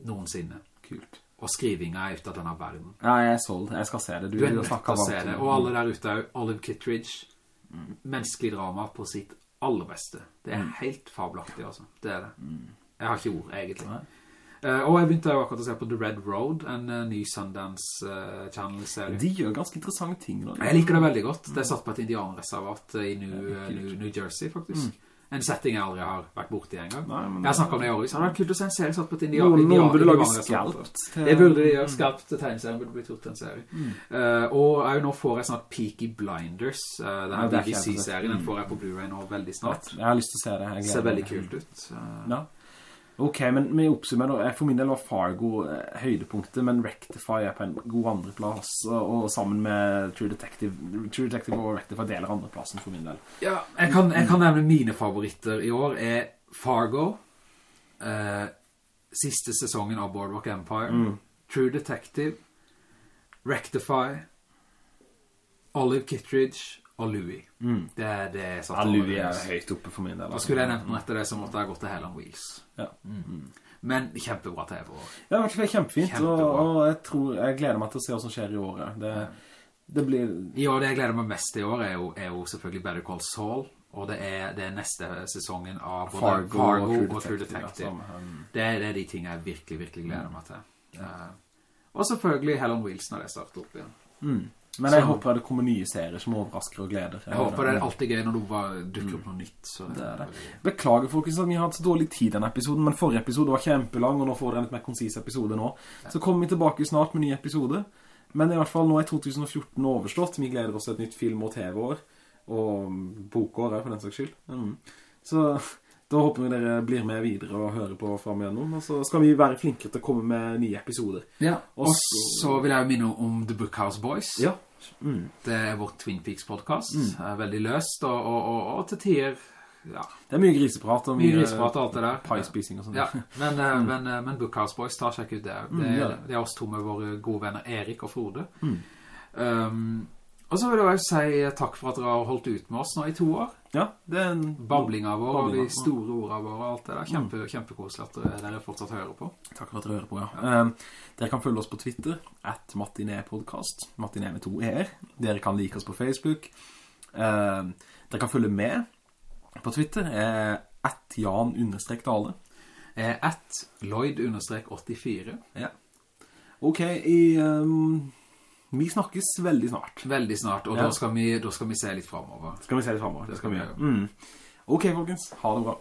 noensinne. Kult. Og skrivinga er ut av denne verden. Ja, jeg er solgt. Jeg skal se det. Du, du er nødt til å se det. Og alle der ute, er Olive Kittredge, mm. menneskelig drama på sitt aller beste. Det er mm. helt fabelaktig, altså. Det er det. Mm. Jeg har ikke ord, egentlig. Nei. Uh, og jeg begynte jo akkurat å se på The Red Road, en uh, ny Sundance uh, Channel-serie. De gjør ganske interessante ting. Da. Jeg liker det veldig godt. Det er satt på et indianreservat i New, New, New, Jersey, faktisk. Mm. En setting jeg aldri har vært borte i en gang. Nei, jeg har snakket om det i året. Så det vært kult å se en serie satt på et indian. Noen, noen burde lage skalpt. Det burde de gjøre. Skalpt til tegneserien burde bli gjort til en serie. Mm. og jeg, nå får jeg snart Peaky Blinders. denne BBC-serien, den får jeg på Blu-ray nå veldig snart. Jeg har lyst til å se det. Det ser veldig kult ut. Ja. Ok, men vi oppsummerer, jeg for min del var Fargo eh, høydepunktet, men Rectify er på en god andreplass, og, og sammen med True Detective, True Detective og Rectify deler andreplassen for min del. Ja, jeg kan, jeg kan nevne mine favoritter i år er Fargo, eh, siste sesongen av Boardwalk Empire, Mm. True Detective, Rectify, Olive Kittredge og Louis. Det er det jeg satt Ja, Louis er høyt oppe for min del. Da skulle jeg nevnt noe etter det, så måtte jeg gått til Hell on Wheels. Ja. Men kjempebra TV år. Ja, det er kjempefint, og, Kjempebra. og jeg tror, jeg gleder meg til å se hva som skjer i året. Det, det blir... Ja, det jeg gleder meg mest i år er jo, er jo selvfølgelig Better Call Saul, og det er, det er neste sesongen av både Fargo, Fargo, og og True Detective, ja, um... det, det er de tingene jeg virkelig, virkelig gleder meg til. Eh, og selvfølgelig Helen Wilson har jeg det starter opp igjen. Men jeg Så- håper det kommer nye serier som overrasker og gleder. Jeg håper det er alltid gøy når du dukker opp noe nytt. Så Det er det. Beklager folkens at vi har hatt så dårlig tid denne episoden, men forrige episode var kjempelang, og nå får dere en litt mer konsis episode nå. Så kommer vi tilbake snart med nye ny episode. Men i hvert fall nå er 2014 overstått. Vi gleder oss til et nytt film- og TV-år. Og bokår for den saks skyld. Mm. Så da håper vi dere blir med videre og hører på frem igjennom. Og så skal vi være flinkere til å komme med nye episoder. Ja, Og så vil jeg minne om The Bookhouse Boys. Ja. Mm. Det er vårt Twin Peaks podcast. Veldig løst, og, og, og, og til tider, ja, Det er mye griseprat og mye mye griseprat og alt det der. paispising og sånt. Ja, men, mm. men, eh, men Bookhouse Boys, ta sjekk ut det. Det, gjør er- det. det er oss to med våre gode venner Erik og Frode. Um, og så vil jeg si takk for at dere har holdt ut med oss nå i to år. Ja, det er en Bablinga vår og de store ordene våre og alt det der. Kjempe, kjempekoselig at dere, fortsatt hører på. Takk for at dere hører på, ja. Um, dere kan følge oss på Twitter, at matinépodcast, matine med to er. Dere kan like oss på Facebook. Um, dere kan følge med på Twitter, at jan-dale. At Lloyd-84. Ja. Ok, i, um, vi snakkes veldig snart. Veldig snart, og Ja. da, skal vi, da skal vi se litt fremover. Skal vi se litt fremover? Det skal vi Mm. Ok, folkens. Ha det bra.